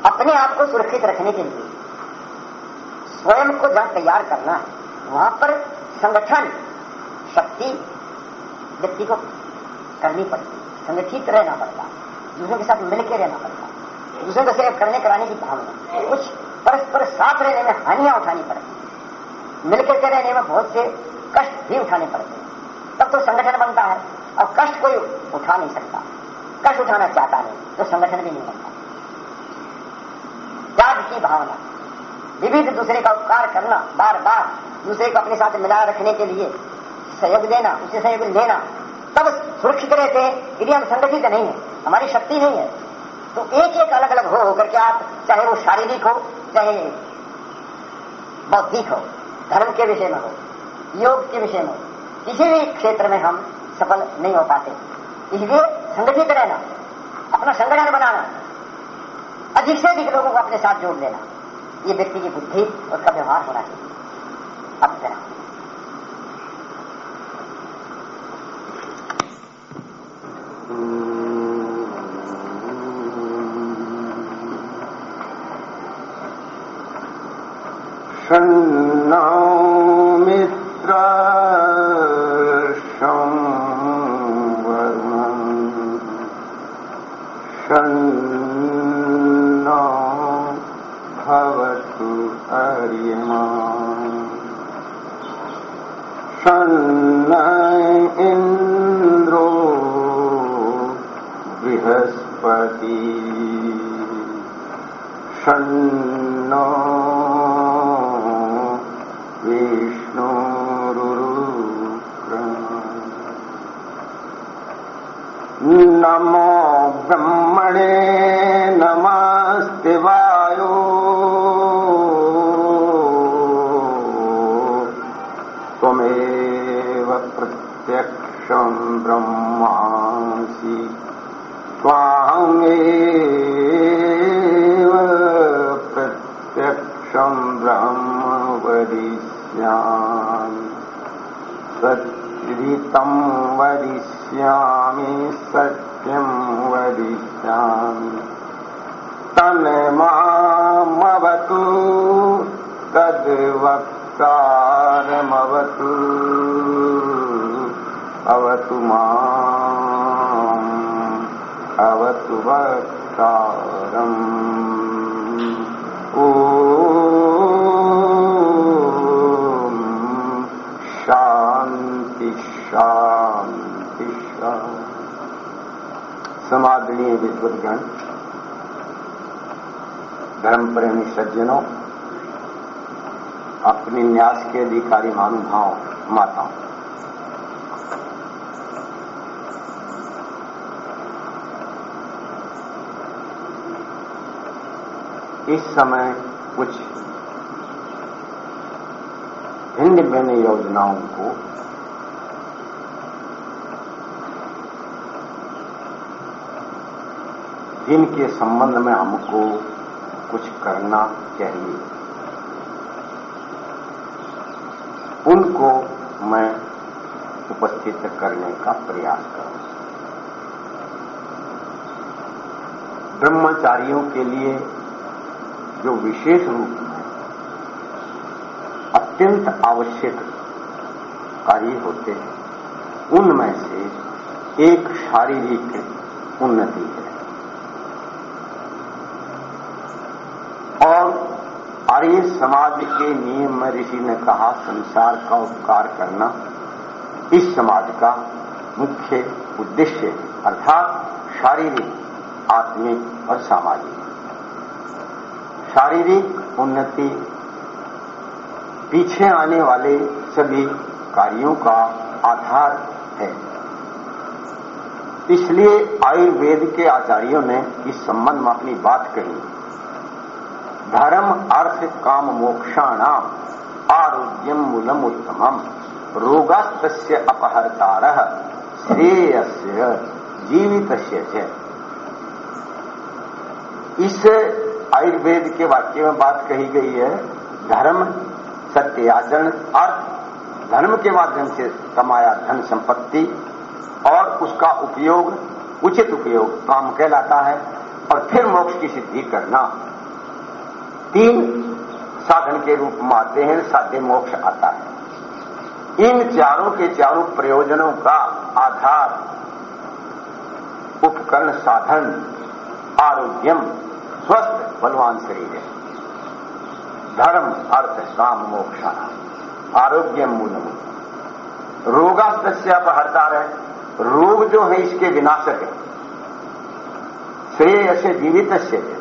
अपने आप को सुरक्षित रखने के लिए। स्वयं को जहाँ तैयार करना है वहाँ पर संगठन, शक्ति, व्यक्ति को करनी पड़ती संगठित रहना पड़ता दूसरों के साथ मिलकर रहना पड़ता दूसरों को सिर्फ़ करने कराने की भावना। कुछ परस्पर साथ रहने में हानियाँ उठानी पड़ती मिलकर के रहने में बहुत से कष्ट भी उठाने पड़ते तब तो संगठन बनता है। और कष्ट कोई उठा नहीं सकता। कष्ट उठाना चाहता नहीं तो संगठन भी नहीं बनता। की भावना। विविध दूसरे का उपकार करना बार बार दूसरे को अपने साथ मिला रखने के लिए सहयोग देना, उसे सहयोग लेना, तब सुरक्षित रहते हैं, यदि हम संगठित नहीं है, हमारी शक्ति नहीं है तो एक एक अलग अलग हो होकर के आप, चाहे वो शारीरिक हो, चाहे बौद्धिक हो, धर्म के विषय में हो, योग के विषय में हो, किसी भी क्षेत्र में हम सफल नहीं हो पाते। इसलिए संगठित रहना, अपना संगठन बनाना अधिक से अधिक लोगों को अपने साथ जोड़ लेना, ये व्यक्ति की बुद्धि, उसका व्यवहार होना चाहिए। अब जरा। सन्नो सन्नो नमो ब्रह्मणे नमस्ते वायो सत्रितं वदिष्यामि सत्यं वदिष्यामि। तन्मामवतु तद्वक्तारमवतु। अवतु माम् अवतु वक्तारम् समादनीय विद्वतगण धर्म प्रेमी सज्जनों, अपने न्यास के अधिकारी महानुभाव माताओं। इस समय कुछ भिन्न भिन्न योजनाओं को जिनके संबंध में हमको कुछ करना चाहिए। उनको मैं उपस्थित करने का प्रयास करूँ। ब्रह्मचारियों के लिए जो विशेष रूप में अत्यंत आवश्यक कार्य होते हैं, उनमें से एक शारीरिक उन्नति है और आर्य समाज के नियम ऋषि ने कहा, संसार का उपकार करना इस समाज का मुख्य उद्देश्य अर्थात शारीरिक, आत्मिक और सामाजिक। शारीरिक उन्नति, पीछे आने वाले सभी कार्यों का आधार है। इसलिए आयुर्वेद के आचार्यों ने इस संबंध में अपनी बात कही। धर्म, अर्थ, काम, मोक्षाणाम, आरोग्यम, मूलम, उत्तमम। रोगस्त अपहरतार, श्रेयस्य जीवित इस आयुर्वेद के वाक्य में बात कही गई है, धर्म सत्य आचरण अर्थ। धर्म के माध्यम से कमाया धन संपत्ति और उसका उपयोग, उचित उपयोग काम कहलाता है और फिर मोक्ष की सिद्धि करना। तीन साधन के रूप में आते हैं, साध्य मोक्ष आता है। इन चारों के चारों प्रयोजनों का आधार उपकरण साधन, आरोग्यम, स्वस्थ, बलवान शरीर है। धर्म, अर्थ, काम, मोक्ष आरोग्य मूलम रोगास्त अपहरता है रोग जो है, इसके विनाशक है। श्रेय से जीवित से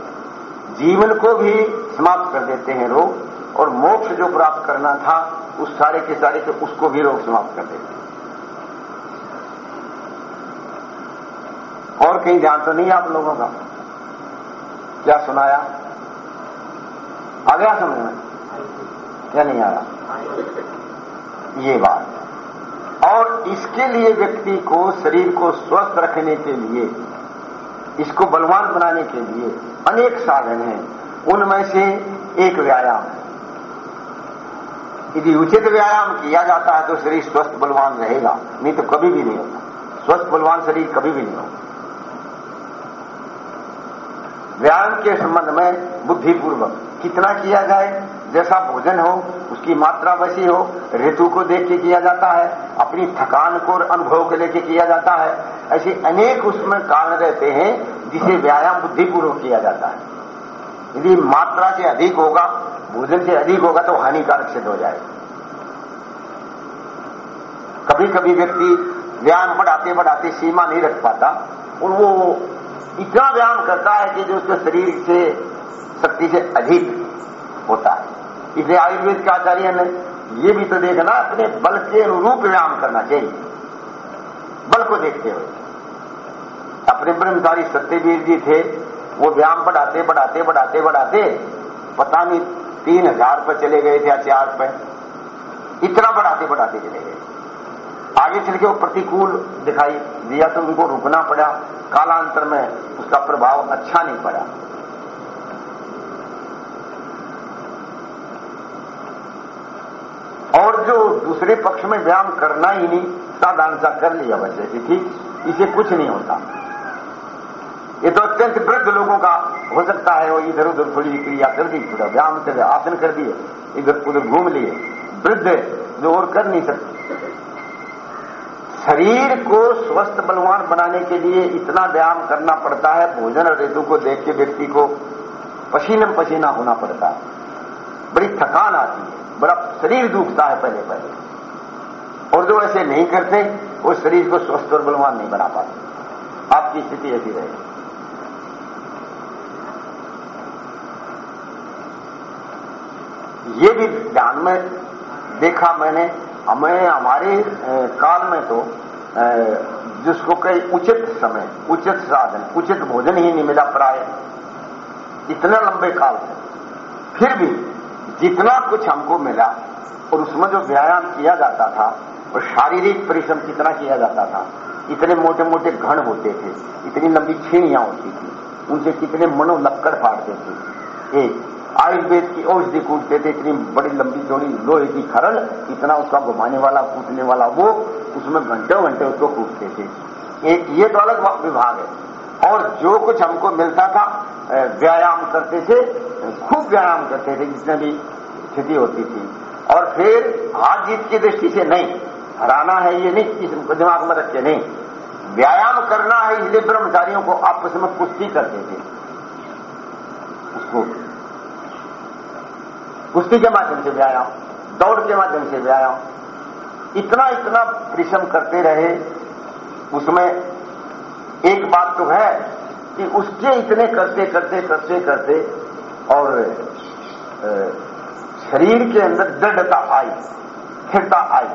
जीवन को भी समाप्त कर देते हैं रोग, और मोक्ष जो प्राप्त करना था, उस सारे के सारे के उसको भी रोग समाप्त कर देते हैं। और कहीं ध्यान तो नहीं आप लोगों का? क्या सुनाया? आ गया समझ में? क्या नहीं आया ये बात। और इसके लिए व्यक्ति को शरीर को स्वस्थ रखने के लिए, इसको बलवान बनाने के लिए अनेक साधन हैं। उनमें से एक व्यायाम। यदि उचित व्यायाम किया जाता है तो शरीर स्वस्थ बलवान रहेगा, नहीं तो कभी भी नहीं होता। स्वस्थ बलवान शरीर कभी भी नहीं होगा। व्यायाम के संबंध में बुद्धिपूर्वक कितना किया जाए, जैसा भोजन हो, उसकी मात्रा वैसी हो, ऋतु को देख के किया जाता है, अपनी थकान को अनुभव को लेके किया जाता है, ऐसे अनेक उसमें कारण रहते हैं जिसे व्यायाम बुद्धिपूर्वक किया जाता है। यदि मात्रा से अधिक होगा, भोजन से अधिक होगा तो हानिकारक सिद्ध हो जाएगा। कभी कभी व्यक्ति व्यायाम बढ़ाते बढ़ाते सीमा नहीं रख पाता और वो इतना व्यायाम करता है कि जो उसके शरीर से शक्ति से अधिक होता है। इसलिए आयुर्वेद के आचार्य ने ये भी तो देखना, अपने बल के अनुरूप व्यायाम करना चाहिए। बल को देखते हुए। अपने ब्रह्मचारी सत्यवीर जी थे वो व्यायाम बढ़ाते बढ़ाते बढ़ाते बढ़ाते, पता नहीं तीन हज़ार पर चले गए थे या चार पे इतना बढ़ाते बढ़ाते चले गए। आगे चल के वो प्रतिकूल दिखाई दिया तो उनको रुकना पड़ा। कालांतर में उसका प्रभाव अच्छा नहीं पड़ा। और जो दूसरे पक्ष में व्यायाम करना ही नहीं साधारण सा कर लिया वैसे ठीक? इसे कुछ नहीं होता। ये तो अत्यंत वृद्ध लोगों का हो सकता है, वो इधर उधर थोड़ी क्रिया कर दी, थोड़ा व्यायाम कर आसन कर दिए, इधर उधर घूम लिए। वृद्ध जो और कर नहीं सकते। शरीर को स्वस्थ बलवान बनाने के लिए इतना व्यायाम करना पड़ता है, भोजन और ऋतु को देख के व्यक्ति को पसीना पसीना होना पड़ता है। बड़ी थकान आती है, बड़ा शरीर दुखता है पहले पहले। और जो ऐसे नहीं करते, वो शरीर को स्वस्थ और बलवान नहीं बना पाते। आपकी स्थिति ऐसी रहेगी। ये भी ध्यान में देखा मैंने। हमें हमारे काल में तो जिसको कई उचित समय, उचित साधन, उचित भोजन ही नहीं मिला प्राय। इतने लंबे काल से। फिर भी जितना कुछ हमको मिला, और उसमें जो व्यायाम किया जाता था, और शारीरिक परिश्रम कितना किया जाता था, इतने मोटे मोटे घन होते थे, इतनी लंबी छीणियाँ होती थी, उनसे कितने मनो लक्कड़ फाड़ते थे। एक आयुर्वेद की औषधि कूटते थे, इतनी बड़ी लंबी चौड़ी लोहे की खरल, इतना उसका घुमाने वाला, कूटने वाला वो, उसमें घंटों घंटे उसको कूटते थे। एक ये तो अलग विभाग है। और जो कुछ हमको मिलता था व्यायाम करते थे, खूब व्यायाम करते थे जितने भी स्थिति होती थी। और फिर हार जीत की दृष्टि से नहीं, हराना है ये नहीं, इस दिमाग में रखे नहीं। व्यायाम करना है इसलिए ब्रह्मचारियों को आपस में कुश्ती करते थे। उसको कुश्ती के माध्यम से व्यायाम दौड़ के माध्यम से व्यायाम इतना इतना परिश्रम करते रहे, उसमें एक बात तो है कि उसके इतने करते करते करते करते और शरीर के अंदर दृढ़ता आई, स्थिरता आई।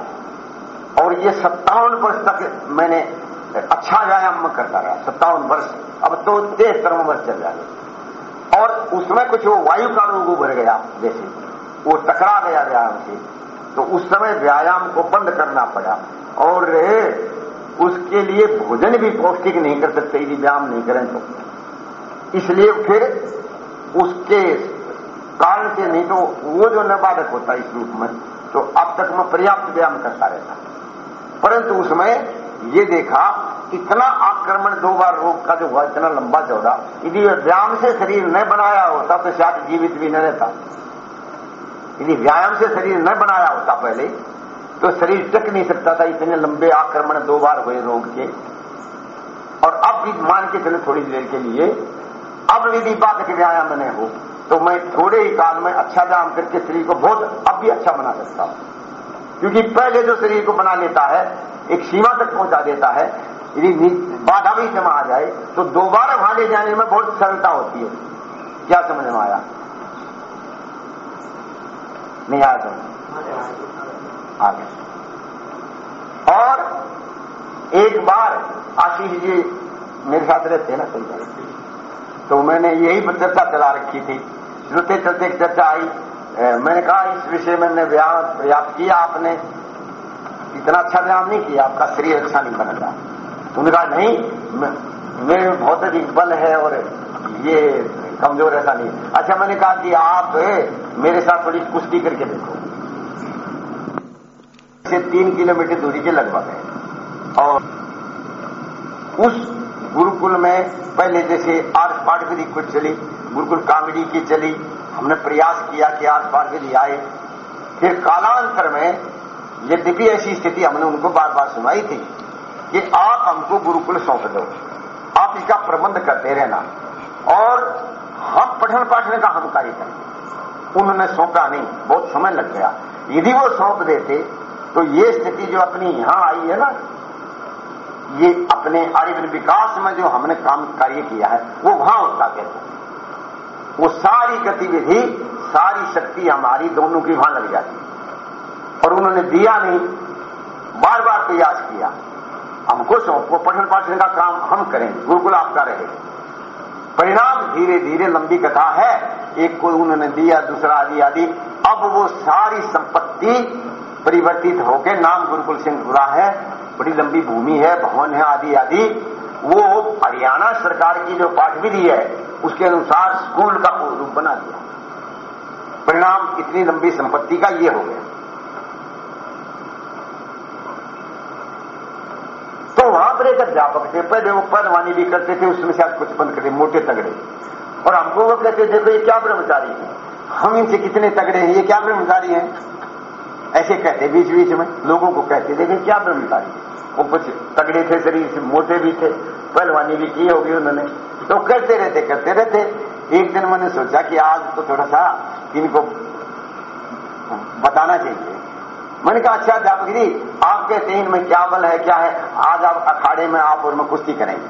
और ये सत्तावन वर्ष तक मैंने अच्छा व्यायाम करता रहा, सत्तावन वर्ष। अब तो तेहत्तरवा वर्ष चल जाए और उसमें कुछ वायु का रोग उभर गया, जैसे वो टकरा गया व्यायाम से तो उस समय व्यायाम को बंद करना पड़ा। और उसके लिए भोजन भी पौष्टिक नहीं कर सकते, यदि व्यायाम नहीं करें तो। इसलिए फिर उसके कारण से नहीं तो वो जो निर्बाधक होता इस रूप में तो अब तक मैं पर्याप्त व्यायाम करता रहता। परंतु उसमें ये देखा, इतना आक्रमण दो बार रोग का जो हुआ, इतना लंबा चौड़ा, यदि व्यायाम से शरीर न बनाया होता तो शायद जीवित भी न रहता। यदि व्यायाम से शरीर न बनाया होता पहले तो शरीर टिक नहीं सकता था, इतने लंबे आक्रमण दो बार हुए रोग के। और अब भी मान के चले थोड़ी देर के लिए, अब यदि बाधक व्यायाम न हो तो मैं थोड़े ही काल में अच्छा व्यायाम करके शरीर को बहुत अब भी अच्छा बना सकता हूँ। क्योंकि पहले जो शरीर को बना लेता है, एक सीमा तक पहुँचा देता है, यदि बाधा भी जमा आ जाए तो दोबारा वहाँ ले जाने में बहुत सरलता होती है। क्या समझ में आया? नहीं आया समझ आ गया और एक बार आशीष जी मेरे साथ रहते ना कई बार। तो मैंने यही चर्चा चला रखी थी। चलते चलते एक चर्चा आई। मैंने कहा, इस विषय में व्यायाम प्रयास किया आपने। इतना अच्छा व्यायाम नहीं किया, आपका शरीर अच्छा नहीं बन रहा। उन्होंने कहा, नहीं मेरे बहुत अधिक बल है और ये कमज़ोर ऐसा नहीं अच्छा मैंने कहा कि आप मेरे साथ थोड़ी कुश्ती करके देखो। से तीन किलोमीटर दूरी के लगभग है। और उस गुरुकुल में पहले जैसे आर्ष पाठ विधि कुछ चली, गुरुकुल कॉमेडी की चली, हमने प्रयास किया कि आर्ष पाठ विधि आए। फिर कालांतर में यद्यपि ऐसी स्थिति हमने उनको बार बार सुनाई थी कि आप हमको गुरुकुल सौंप दो। आप इसका प्रबंध करते रहना। और हम पठन पाठन का हम कार्य करें उन्होंने सौंपा नहीं, बहुत समय लग गया। यदि वो सौंप देते तो ये स्थिति जो अपनी यहाँ आई है ना, ये अपने आर्यवन विकास में जो हमने काम कार्य किया है, वो वहाँ होता कहते वो सारी गतिविधि, सारी शक्ति हमारी दोनों की वहाँ लग जाती। और उन्होंने दिया नहीं बार बार प्रयास किया। हमको सौंपो, पठन पाठन का काम हम करें, गुरुकुल आपका रहे। परिणाम धीरे धीरे लंबी कथा है। एक को उन्होंने दिया, दूसरा आदि आदि अब वो सारी संपत्ति परिवर्तित होकर नाम गुरुकुल सिंह हुआ है। बड़ी लंबी भूमि है, भवन है, आदि आदि। वो हरियाणा सरकार की जो पाठ विधि है, उसके अनुसार स्कूल का रूप बना दिया। परिणाम इतनी लंबी संपत्ति का ये हो गया। तो वहाँ पर एक अध्यापक थे, पहले वो पदवानी भी करते थे, उसमें शायद कुछ बंद करते, मोटे तगड़े। और हमको वो कहते थे तो ये क्या ब्रह्मचारी है? हम इनसे कितने तगड़े हैं? ये क्या ब्रह्मचारी है? ऐसे कहते बीच बीच में लोगों को कहते, देखे, क्या ब्रह्मचारी वो कुछ तगड़े थे, शरीर से मोटे भी थे पहलवानी भी की होगी उन्होंने। तो करते रहते करते रहते, एक दिन मैंने सोचा कि आज तो थोड़ा सा इनको बताना चाहिए। मैंने कहा अच्छा अध्यापक जी आप कहते हैं इनमें क्या बल है क्या है? आज आप अखाड़े में आप और मैं कुश्ती करेंगे।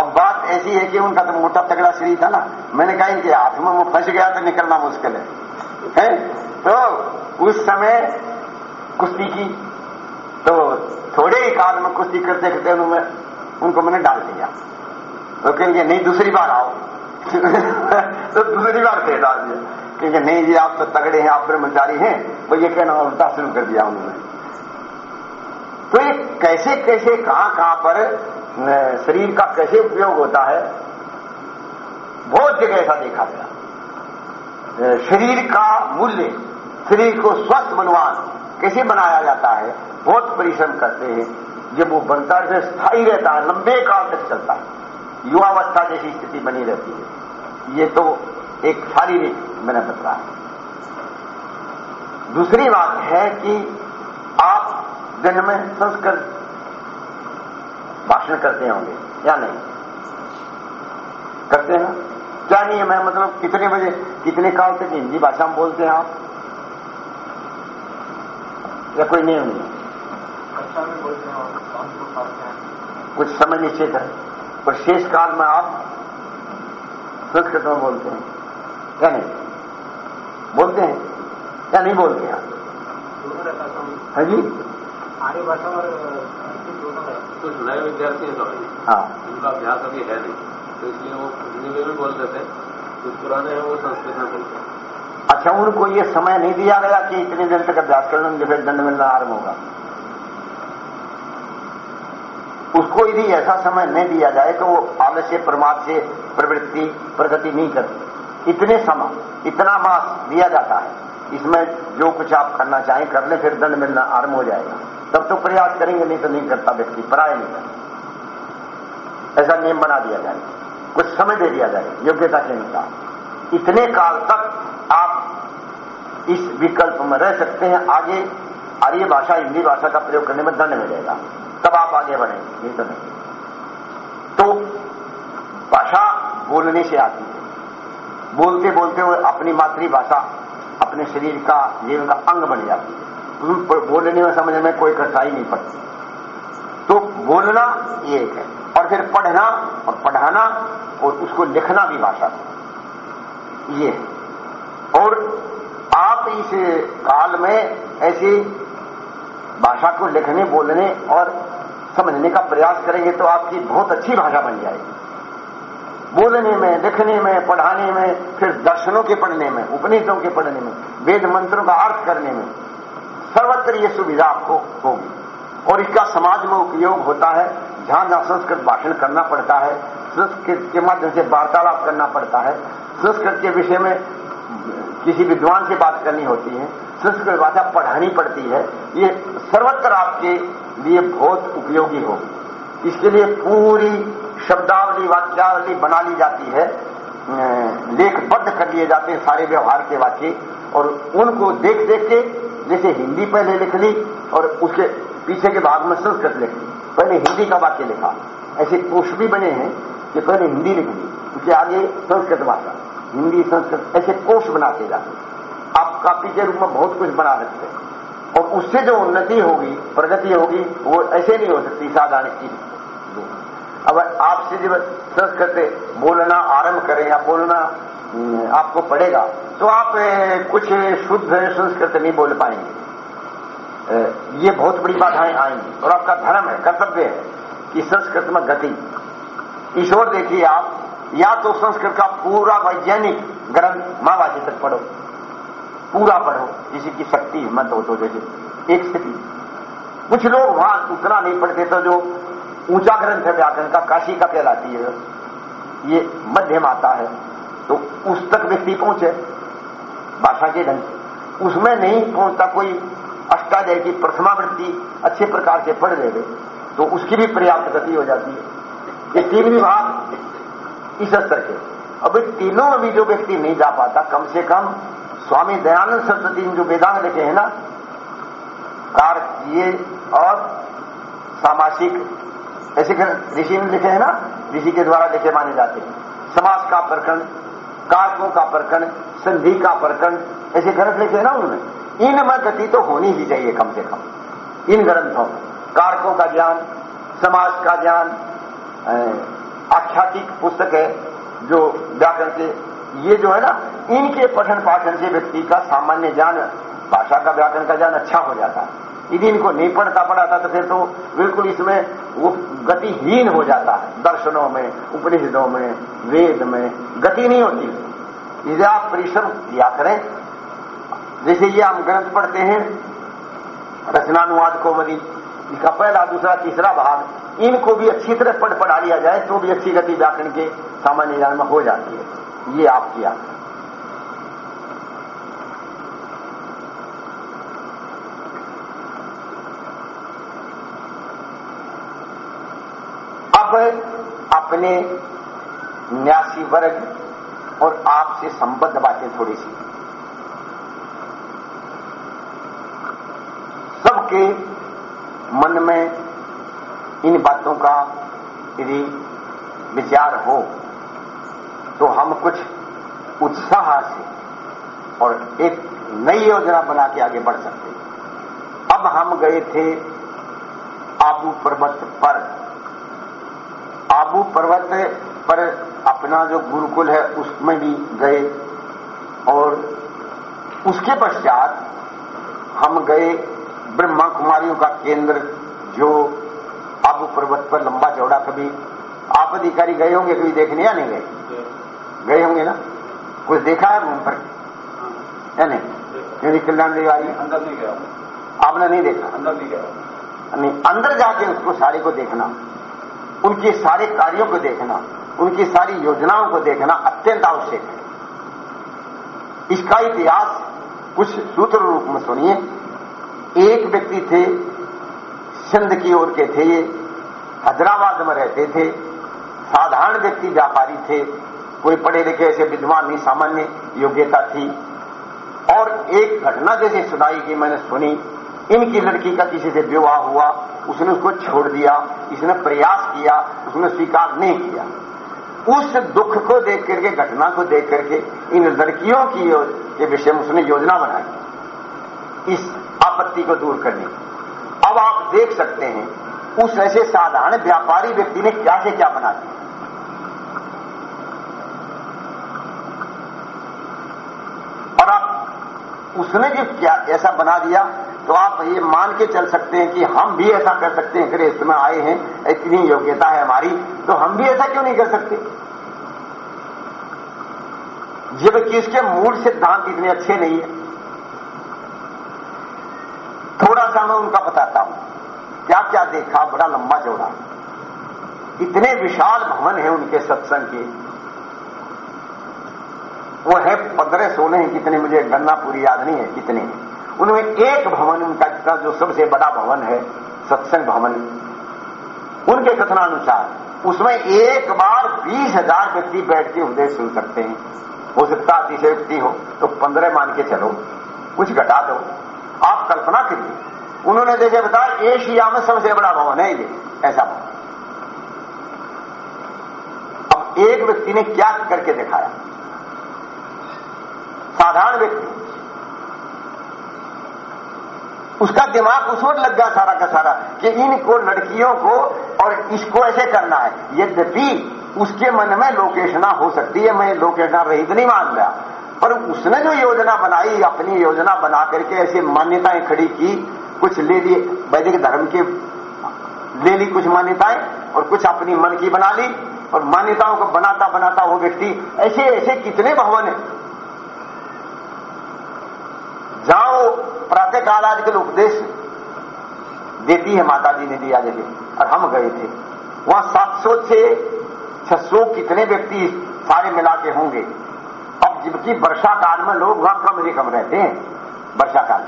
अब बात ऐसी है कि उनका तो मोटा तगड़ा शरीर था ना। मैंने कहा इनके हाथ में वो फंस गया तो निकलना मुश्किल है, है? तो उस समय कुश्ती की तो थोड़े ही काल में कुश्ती करते करते उन्होंने उनको मैंने डाल दिया। तो कहेंगे नहीं दूसरी बार आओ। तो दूसरी बार फिर डाल दिया। कहेंगे नहीं जी, आप तो तगड़े हैं, आप ब्रह्मचारी हैं। वो ये कहना उल्टा शुरू कर दिया उन्होंने। तो ये कैसे कैसे, कहाँ कहाँ पर शरीर का कैसे उपयोग होता है, बहुत जगह ऐसा देखा गया। शरीर का मूल्य, शरीर को स्वस्थ बनवान कैसे बनाया जाता है, बहुत परिश्रम करते हैं। जब वो बनता है स्थायी रहता है, लंबे काल तक चलता है। युवावस्था जैसी स्थिति बनी रहती है। ये तो एक शारीरिक मैंने बतला। है दूसरी बात है कि आप दिन में संस्कृत भाषण करते होंगे, या नहीं? करते हैं। क्या नियम है मतलब कितने बजे, कितने काल तक हिंदी भाषा में बोलते हैं आप? या कोई नियम नहीं कुछ समय निश्चित है। और शेष काल में आप संस्कृत में बोलते हैं। या नहीं? बोलते हैं। या नहीं बोलते हैं? हाँ जी? आर्य भाषा और कुछ नए विद्यार्थी हैं स्वामी हाँ। उनका अभ्यास अभी है नहीं। तो इसलिए वो हिंदी में भी बोल देते हैं। कुछ पुराने हैं वो संस्कृत में बोलते हैं। अच्छा उनको ये समय नहीं दिया गया कि इतने दिन तक अभ्यास कर लेंगे फिर दंड मिलना आरंभ होगा। उसको यदि ऐसा समय नहीं दिया जाए तो वो आलस्य प्रमाद से प्रवृत्ति प्रगति नहीं करती। इतने समय, इतना मास दिया जाता है। इसमें जो कुछ आप करना चाहें, कर ले, फिर दंड मिलना आरंभ हो जाएगा। तब तो प्रयास करेंगे, नहीं तो नहीं करता व्यक्ति, पराय नहीं करता। ऐसा नियम बना दिया जाए। कुछ समय दे दिया जाए, योग्यता के अनुसार। इतने काल तक आप इस विकल्प में रह सकते हैं। आगे आर्य भाषा, हिंदी भाषा का प्रयोग करने में दंड मिलेगा। तब आप आगे बढ़ेंगे, नहीं तो नहीं। तो भाषा बोलने से आती है। बोलते बोलते हुए अपनी मातृभाषा, अपने शरीर का जीवन का अंग बन जाती है। बोलने में समझने में कोई कठिनाई नहीं पड़ती। तो बोलना ये एक है, और फिर पढ़ना, और पढ़ाना, और उसको लिखना भी भाषा ये है। और आप इस काल में ऐसी भाषा को लिखने, बोलने और समझने का प्रयास करेंगे तो आपकी बहुत अच्छी भाषा बन जाएगी। बोलने में, लिखने में, पढ़ाने में, फिर दर्शनों के पढ़ने में, उपनिषदों के पढ़ने में, वेद मंत्रों का अर्थ करने में, सर्वत्र ये सुविधा आपको होगी। और इसका समाज में उपयोग होता है जहाँ जहाँ संस्कृत भाषण करना पड़ता है, संस्कृत के माध्यम से वार्तालाप करना पड़ता है, संस्कृत के विषय में किसी विद्वान से बात करनी होती है, संस्कृत भाषा पढ़ानी पड़ती है, ये सर्वत्र आपके लिए बहुत उपयोगी होगी। इसके लिए पूरी शब्दावली, वाक्यावली बना ली जाती है लेखबद्ध कर लिए जाते हैं सारे व्यवहार के वाक्य, और उनको देख देख के जैसे हिंदी पहले लिख ली और उसके पीछे के भाग में संस्कृत लिख ली। पहले हिंदी का वाक्य लिखा। ऐसे कोष भी बने हैं कि पहले हिंदी लिख ली, उसके आगे संस्कृत भाषा हिंदी, संस्कृत, ऐसे कोष बनाते जाते आप कापी के रूप में बहुत कुछ बना सकते हैं। और उससे जो उन्नति होगी, प्रगति होगी, वो ऐसे नहीं हो सकती, साधारण चीज़। अब आपसे जब संस्कृत बोलना आरंभ करें या बोलना आपको पड़ेगा तो आप कुछ शुद्ध संस्कृत नहीं बोल पाएँगे। ये बहुत बड़ी बाधाएँ आएँगी, और आपका धर्म है, कर्तव्य है कि संस्कृत में गति। ईश्वर देखिए आप, या तो संस्कृत का पूरा वैज्ञानिक ग्रंथ महाभाषी तक पढ़ो, पूरा पढ़ो किसी की शक्ति हिम्मत हो तो जैसे एक स्थिति। कुछ लोग वहाँ उतना नहीं पढ़ते तो जो ऊँचा ग्रंथ है व्याकरण का काशी का कहलाती है ये मध्यम आता है तो उस तक व्यक्ति पहुँचे भाषा के ढंग से। उसमें नहीं पहुँचता कोई अष्टाध्याय की प्रथमावृत्ति अच्छे प्रकार से पढ़ ले तो उसकी भी पर्याप्त गति हो जाती है। ये तीन विभाग इस स्तर के। अब तीनों में भी जो व्यक्ति नहीं जा पाता, कम से कम स्वामी दयानंद सरस्वती ने जो वेदांग लिखे हैं ना, कार ये और सामासिक ऐसे ऋषि ने लिखे हैं ना, ऋषि के द्वारा लिखे माने जाते हैं। समाज का प्रकरण कारकों का प्रकरण, संधि का प्रकरण, ऐसे ग्रंथ लिखे ना उन्होंने। इनमें गति तो होनी ही चाहिए कम से कम। इन ग्रंथों, कारकों का ज्ञान, समाज का ज्ञान आख्यातिक पुस्तक है जो व्याकरण से, ये जो है ना, इनके पठन पाठन से व्यक्ति का सामान्य ज्ञान, भाषा का व्याकरण का ज्ञान अच्छा हो जाता है। यदि इनको नहीं पढ़ता पढ़ाता तो फिर तो बिल्कुल इसमें वो गतिहीन हो जाता है। दर्शनों में, उपनिषदों में, वेद में गति नहीं होती। यदि आप परिश्रम किया करें। जैसे ये हम ग्रंथ पढ़ते हैं, रचनानुवाद कोमली इसका पहला, दूसरा, तीसरा भाग, इनको भी अच्छी तरह पढ़ पढ़ा लिया जाए तो भी अच्छी गति व्याकरण के सामान्य ज्ञान में हो जाती है। ये आप किया अपने न्यासी वर्ग और आपसे संबद्ध बातें थोड़ी सी। सबके मन में इन बातों का यदि विचार हो तो हम कुछ उत्साह से और एक नई योजना बना के आगे बढ़ सकते अब हम गए थे आबू पर्वत पर। आबू पर्वत पर अपना जो गुरुकुल है उसमें भी गए। और उसके पश्चात हम गए ब्रह्मा कुमारियों का केंद्र जो आबू पर्वत पर लंबा चौड़ा कभी आप अधिकारी गए होंगे कभी देखने या नहीं गए? गए होंगे ना? कुछ देखा है घूम पर? या नहीं? क्योंकि कल्याण देव आई अंदर नहीं गया। आपने नहीं देखा? अंदर नहीं गया। नहीं अंदर जाके उसको सारे को देखना। उनके सारे कार्यों को देखना, उनकी सारी योजनाओं को देखना अत्यंत आवश्यक है। इसका इतिहास कुछ सूत्र रूप में सुनिए। एक व्यक्ति थे, सिंध की ओर के थे ये, हैदराबाद में रहते थे, साधारण व्यक्ति, व्यापारी थे, कोई पढ़े लिखे ऐसे विद्वान नहीं, सामान्य योग्यता थी। और एक घटना जैसे सुनाई कि मैंने सुनी इनकी लड़की का किसी से विवाह हुआ, उसने उसको छोड़ दिया, इसने प्रयास किया, उसने स्वीकार नहीं किया। उस दुख को देख करके, घटना को देख करके, इन लड़कियों की विषय में उसने योजना बनाई। इस आपत्ति को दूर करने की। अब आप देख सकते हैं, उस ऐसे साधारण व्यापारी व्यक्ति ने क्या से क्या बना दिया और आप उसने जो क्या, ऐसा बना दिया तो आप ये मान के चल सकते हैं कि हम भी ऐसा कर सकते हैं अगर इसमें आए हैं, इतनी योग्यता है हमारी तो हम भी ऐसा क्यों नहीं कर सकते? जबकि इसके मूल सिद्धांत इतने अच्छे नहीं है। थोड़ा सा मैं उनका बताता हूँ। क्या क्या देखा, बड़ा लंबा जोड़ा। इतने विशाल भवन है उनके सत्संग के। वो है पंद्रह सोलह हैं, कितने मुझे गन्ना पूरी याद नहीं है कितने। उनमें एक भवन उनका जितना जो सबसे बड़ा भवन है, सत्संग भवन, उनके कथनानुसार, उसमें एक बार बीस हज़ार व्यक्ति बैठ के उदय सुन सकते हैं। हो सकता अतिशयोक्ति हो तो पंद्रह मान के चलो, कुछ घटा दो। आप कल्पना करिए, उन्होंने जैसे बताया, एशिया में सबसे बड़ा भवन है ये, ऐसा भवन। अब एक व्यक्ति ने क्या करके दिखाया? साधारण व्यक्ति। उसका दिमाग उस वक्त लग गया सारा का सारा कि इनको लड़कियों को और इसको ऐसे करना है। यद्यपि उसके मन में लोकेशना हो सकती है, मैं लोकेशना रहित नहीं मान रहा। पर उसने जो योजना बनाई, अपनी योजना बना करके ऐसी मान्यताएँ खड़ी की, कुछ ले ली वैदिक धर्म के ले ली कुछ मान्यताएँ और कुछ अपनी मन की बना ली। और मान्यताओं को बनाता बनाता वो व्यक्ति ऐसे ऐसे कितने भवन है जहाँ वो प्रातः काल आजकल उपदेश देती है माता जी ने दिया जैसे और हम गए थे। वहाँ सात सौ छह सौ कितने व्यक्ति सारे मिला के होंगे। अब जबकि वर्षा काल में लोग वहाँ कम से कम रहते हैं, वर्षा काल।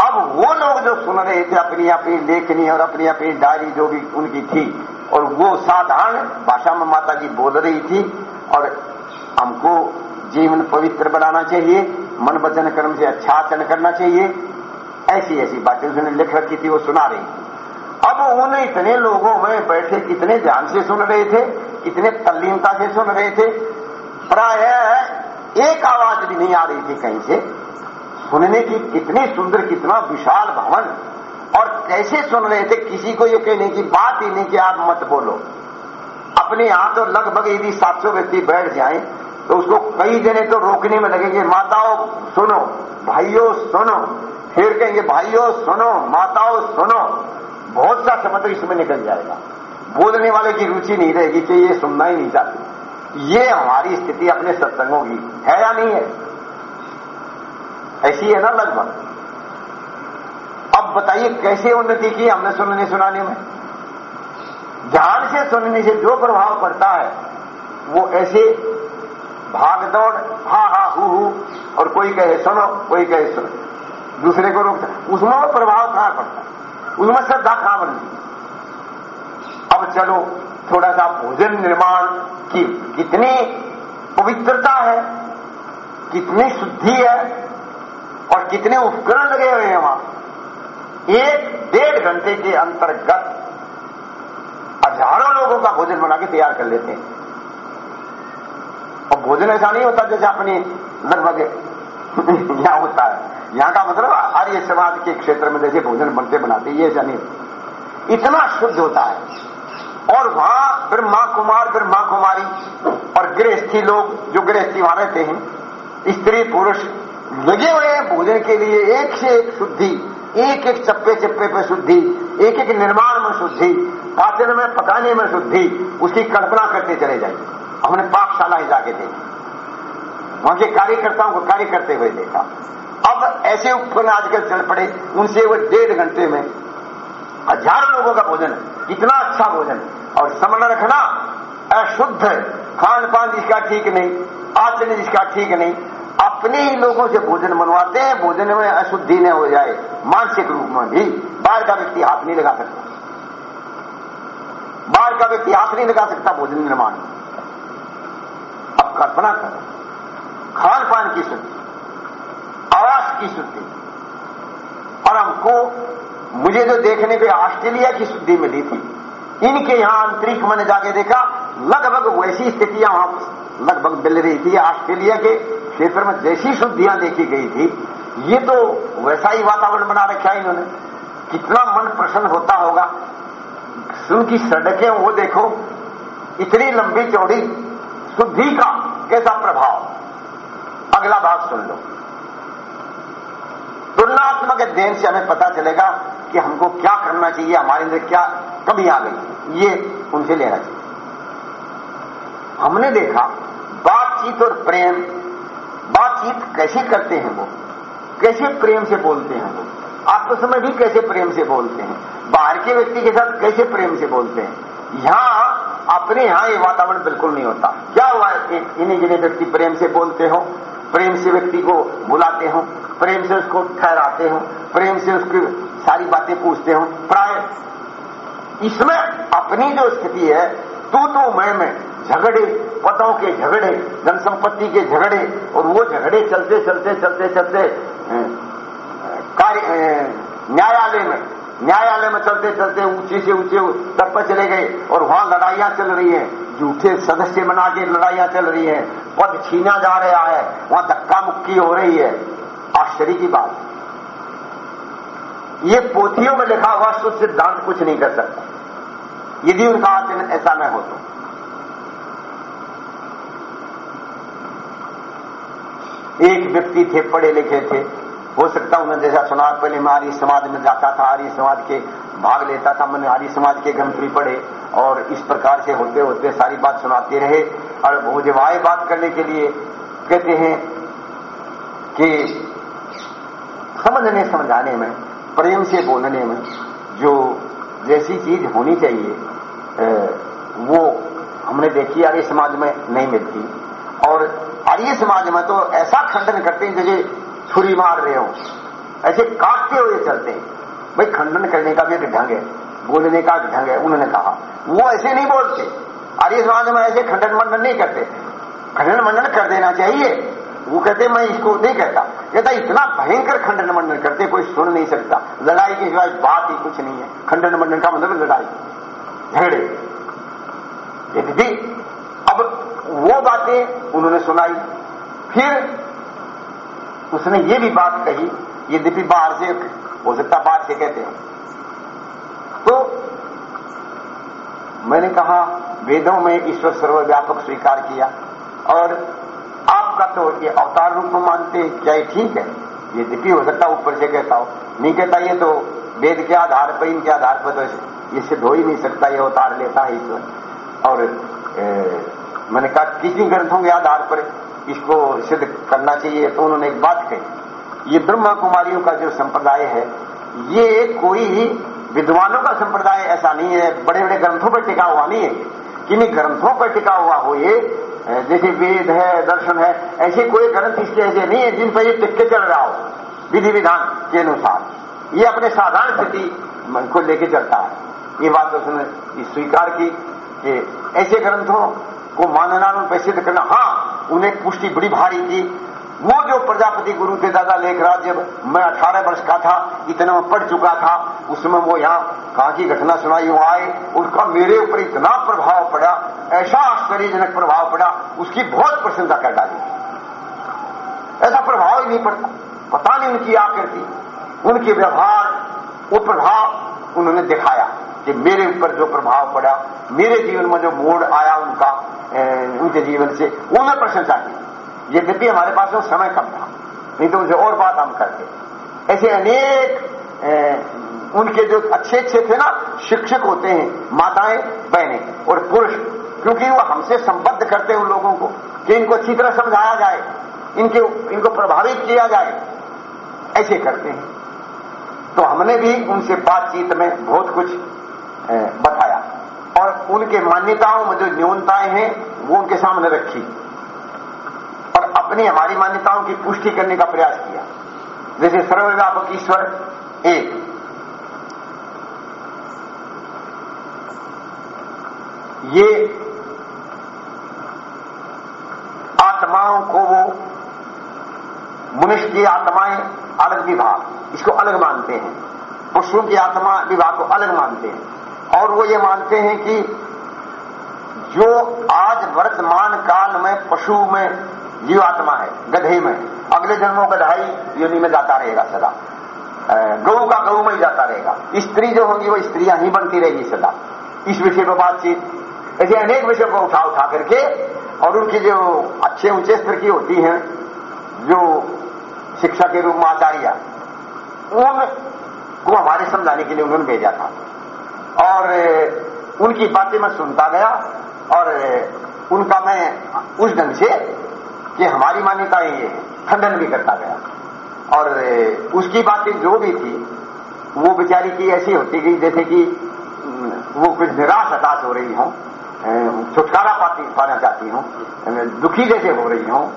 अब वो लोग जो सुन रहे थे, अपनी अपनी लेखनी और अपनी अपनी डायरी जो भी उनकी थी, और वो साधारण भाषा में माता जी बोल रही थी, और हमको जीवन पवित्र बनाना चाहिए। मन वचन कर्म से अच्छा आचरण करना चाहिए। ऐसी ऐसी बातें उसने लिख रखी थी, वो सुना रही थी। अब उन इतने लोगों में बैठे कितने ध्यान से सुन रहे थे कितने तल्लीनता से सुन रहे थे। प्राय एक आवाज़ भी नहीं आ रही थी कहीं से। सुनने की कितनी सुंदर, कितना विशाल भवन। और कैसे सुन रहे थे, किसी को ये कहने की बात ही नहीं कि आप मत बोलो। अपने यहाँ तो लगभग यदि सात सौ व्यक्ति बैठ जाए तो उसको कई जने तो रोकने में लगेंगे, माताओं, सुनो, भाइयों, सुनो। फिर कहेंगे, भाइयों, सुनो, माताओं, सुनो। बहुत सा समय तो इसमें निकल जाएगा। बोलने वाले की रुचि नहीं रहेगी कि ये सुनना ही नहीं चाहते। ये हमारी स्थिति अपने सत्संगों की है या नहीं है? ऐसी है ना लगभग। अब बताइए, कैसे उन्नति की हमने सुनने सुनाने में? ध्यान से सुनने से जो प्रभाव पड़ता है, वो ऐसे भाग दौड़, हा हा, हु हु, और कोई कहे, सुनो, कोई कहे, सुनो। दूसरे को रोक उसमें प्रभाव कहाँ पड़ता उसमें श्रद्धा कहाँ बनती अब चलो थोड़ा सा भोजन निर्माण की, कितनी पवित्रता है, कितनी शुद्धि है, और कितने उपकरण लगे हुए हैं वहाँ। एक डेढ़ घंटे के अंतर्गत हज़ारों लोगों का भोजन बना के तैयार कर लेते हैं। और भोजन ऐसा नहीं होता जैसे अपनी लगभग यहाँ होता है। यहाँ का मतलब आर्य समाज के क्षेत्र में जैसे भोजन बनते बनाते ये ऐसा नहीं इतना शुद्ध होता है। और वहाँ ब्रह्मा कुमार, ब्रह्मा कुमारी और गृहस्थी लोग जो गृहस्थी वहाँ रहते हैं, स्त्री पुरुष लगे हुए हैं भोजन के लिए, एक से एक शुद्धि, एक एक चप्पे चप्पे पे शुद्धि, एक एक निर्माण में शुद्धि पाचन में, पकाने में शुद्धि उसकी कल्पना करते चले जाएँगे हमने पाकशाला ही जाके देखी। वहाँ के कार्यकर्ताओं को कार्य करते हुए देखा। अब ऐसे उपकरण आजकल चल पड़े, उनसे वो डेढ़ घंटे में हज़ारों लोगों का भोजन, इतना अच्छा भोजन। और समझ रखना, अशुद्ध खान पान जिसका ठीक नहीं, आचरण जिसका ठीक नहीं, अपने ही लोगों से भोजन बनवाते हैं, भोजन में अशुद्धि न हो जाए, मानसिक रूप में भी। बाहर का व्यक्ति हाथ नहीं लगा सकता। बाहर का व्यक्ति हाथ नहीं लगा सकता भोजन निर्माण कल्पना करो। खान पान की शुद्धि आवास की शुद्धि और हमको, मुझे जो देखने को ऑस्ट्रेलिया की शुद्धि मिली थी, इनके यहाँ अंतरिक्ष मैंने जाके देखा, लगभग वैसी स्थितियाँ वहाँ लगभग मिल रही थी ऑस्ट्रेलिया के क्षेत्र में, जैसी शुद्धियाँ देखी गई थी। ये तो वैसा ही वातावरण बना रखा इन्होंने। कितना मन प्रसन्न होता होगा। उनकी सड़कें वो देखो, इतनी लंबी चौड़ी शुद्धि का कैसा प्रभाव? अगला भाग सुन लो। तुलनात्मक अध्ययन से हमें पता चलेगा कि हमको क्या करना चाहिए, हमारे अंदर क्या कमी आ गई। ये उनसे लेना चाहिए। हमने देखा, बातचीत और प्रेम, बातचीत कैसे करते हैं वो? कैसे प्रेम से बोलते हैं वो? आपस में भी कैसे प्रेम से बोलते हैं? बाहर के व्यक्ति के साथ कैसे प्रेम से बोलते हैं? यहाँ अपने यहाँ ये वातावरण बिल्कुल नहीं होता। क्या हुआ इन्हीं जिन्हें व्यक्ति प्रेम से बोलते हो, प्रेम से व्यक्ति को बुलाते हो, प्रेम से उसको ठहराते हो, प्रेम से उसकी सारी बातें पूछते हो, प्राय इसमें अपनी जो स्थिति है तू तो मैं में झगड़े, पदों के झगड़े, जनसंपत्ति के झगड़े, और वो झगड़े चलते चलते चलते चलते कार्य न्यायालय में न्यायालय में चलते चलते ऊँचे से ऊँचे तब पर चले गए और वहाँ लड़ाइयाँ चल रही हैं। झूठे सदस्य बना के लड़ाइयाँ चल रही हैं। पद छीना जा रहा है। वहाँ धक्का मुक्की हो रही है। आश्चर्य की बात। ये पोथियों में लिखा हुआ शुद्ध सिद्धांत कुछ नहीं कर सकता। यदि उनका आचरण ऐसा न हो तो। एक व्यक्ति थे, पढ़े लिखे थे। हो सकता उन्होंने जैसा सुना, पहले मैं आर्य समाज में जाता था, आर्य समाज के भाग लेता था, मैंने आर्य समाज के ग्रंथ भी पढ़े और इस प्रकार से होते होते सारी बात सुनाते रहे। और भोजवाए बात करने के लिए, कहते हैं कि समझने, समझाने में, प्रेम से बोलने में जो जैसी चीज़ होनी चाहिए वो हमने देखी, आर्य समाज में नहीं मिलती। और आर्य समाज में तो ऐसा खंडन करते हैं, जैसे छुरी मार रहे हो। ऐसे काटते हुए चलते। भाई खंडन करने का भी एक ढंग है, बोलने का एक ढंग है, उन्होंने कहा। वो ऐसे नहीं बोलते। आर्य समाज में ऐसे खंडन मंडन नहीं करते। खंडन मंडन कर देना चाहिए। वो कहते, मैं इसको नहीं कहता कहता, इतना भयंकर खंडन मंडन करते, कोई सुन नहीं सकता। लड़ाई के सिवाय बात ही कुछ नहीं है। खंडन मंडन का मतलब लड़ाई। झगड़े। यदि अब वो बातें उन्होंने सुनाई। फिर उसने ये भी बात कही ये यद्यपि बाहर से हो सकता बाहर से कहते हैं। तो मैंने कहा वेदों में ईश्वर सर्वव्यापक स्वीकार किया और आपका तो ये अवतार रूप में मानते क्या ये ठीक है? ये दिपी हो सकता ऊपर से कहता हो। नहीं कहता ये तो वेद के आधार पर इनके आधार पर तो ये सिद्ध हो ही नहीं सकता ये अवतार लेता है ईश्वर। और ए, मैंने कहा किसी ग्रंथों के आधार पर इसको सिद्ध करना चाहिए तो उन्होंने एक बात कही। ये ब्रह्मा कुमारियों का जो संप्रदाय है, ये कोई विद्वानों का संप्रदाय ऐसा नहीं है बड़े बड़े ग्रंथों पर टिका हुआ नहीं है। किन्हीं ग्रंथों पर टिका हुआ हो ये जैसे वेद है, दर्शन है, ऐसे कोई ग्रंथ इसके ऐसे नहीं है जिन पर ये टिक के चल रहा हो विधि विधान के अनुसार। ये अपने साधारण स्थिति को लेकर चलता है। ये बात उसने स्वीकार की कि ऐसे ग्रंथों को मानना सिद्ध करना हाँ उन्हें पुष्टि बड़ी भारी थी। वो जो प्रजापति गुरु के दादा लेखराज, जब मैं अठारह वर्ष का था, इतना पढ़ चुका था उसमें वो यहाँ कहाँ की घटना सुनाई, वो आए उसका मेरे ऊपर इतना प्रभाव पड़ा, ऐसा आश्चर्यजनक प्रभाव पड़ा, उसकी बहुत प्रशंसा कर डाली। ऐसा प्रभाव ही नहीं पड़ता, पता नहीं उनकी आकृति, उनके व्यवहार, वो प्रभाव उन्होंने दिखाया। कि मेरे ऊपर जो प्रभाव पड़ा, मेरे जीवन में जो मोड़ आया उनका उनके जीवन से, वो मैं प्रशंसा की यद्यपि हमारे पास वो समय कम था, नहीं तो उनसे और बात हम करते। ऐसे अनेक उनके जो अच्छे अच्छे थे ना, शिक्षक होते हैं, माताएँ, बहनें और पुरुष, क्योंकि वो हमसे संबद्ध करते हैं उन लोगों को, कि इनको अच्छी तरह समझाया जाए, इनके, इनको प्रभावित किया जाए, ऐसे करते हैं। तो हमने भी उनसे बातचीत में बहुत कुछ बताया। और उनके मान्यताओं में जो न्यूनताएँ हैं, वो उनके सामने रखी। और अपनी, हमारी मान्यताओं की पुष्टि करने का प्रयास किया। जैसे सर्वव्यापक ईश्वर एक। ये आत्माओं को वो मनुष्य की आत्माएँ अलग विभाग, इसको अलग मानते हैं। पशुओं की आत्मा विभाग को अलग मानते हैं। और वो ये मानते हैं कि जो आज वर्तमान काल में पशु में जीवात्मा है, गधे में, अगले जन्मों गधाई योनि में जाता रहेगा सदा। गऊ का गऊ में ही जाता रहेगा। स्त्री जो होंगी, वो स्त्रियाँ ही बनती रहेगी सदा। इस विषय पर बातचीत, ऐसे अनेक विषयों को उठा उठा करके और उनकी जो अच्छे ऊँचे स्तर की होती हैं, जो शिक्षा के रूप में आचार्य उनको हमारे समझाने के लिए उन्होंने भेजा था। और उनकी बातें मैं सुनता गया और उनका मैं उस ढंग से कि हमारी मान्यताएँ ये खंडन भी करता गया। और उसकी बातें जो भी थी, वो बेचारी की ऐसी होती गई, जैसे कि वो कुछ निराश हताश हो रही हूँ छुटकारा पाती, पाना चाहती हूँ दुखी जैसे हो रही हूँ।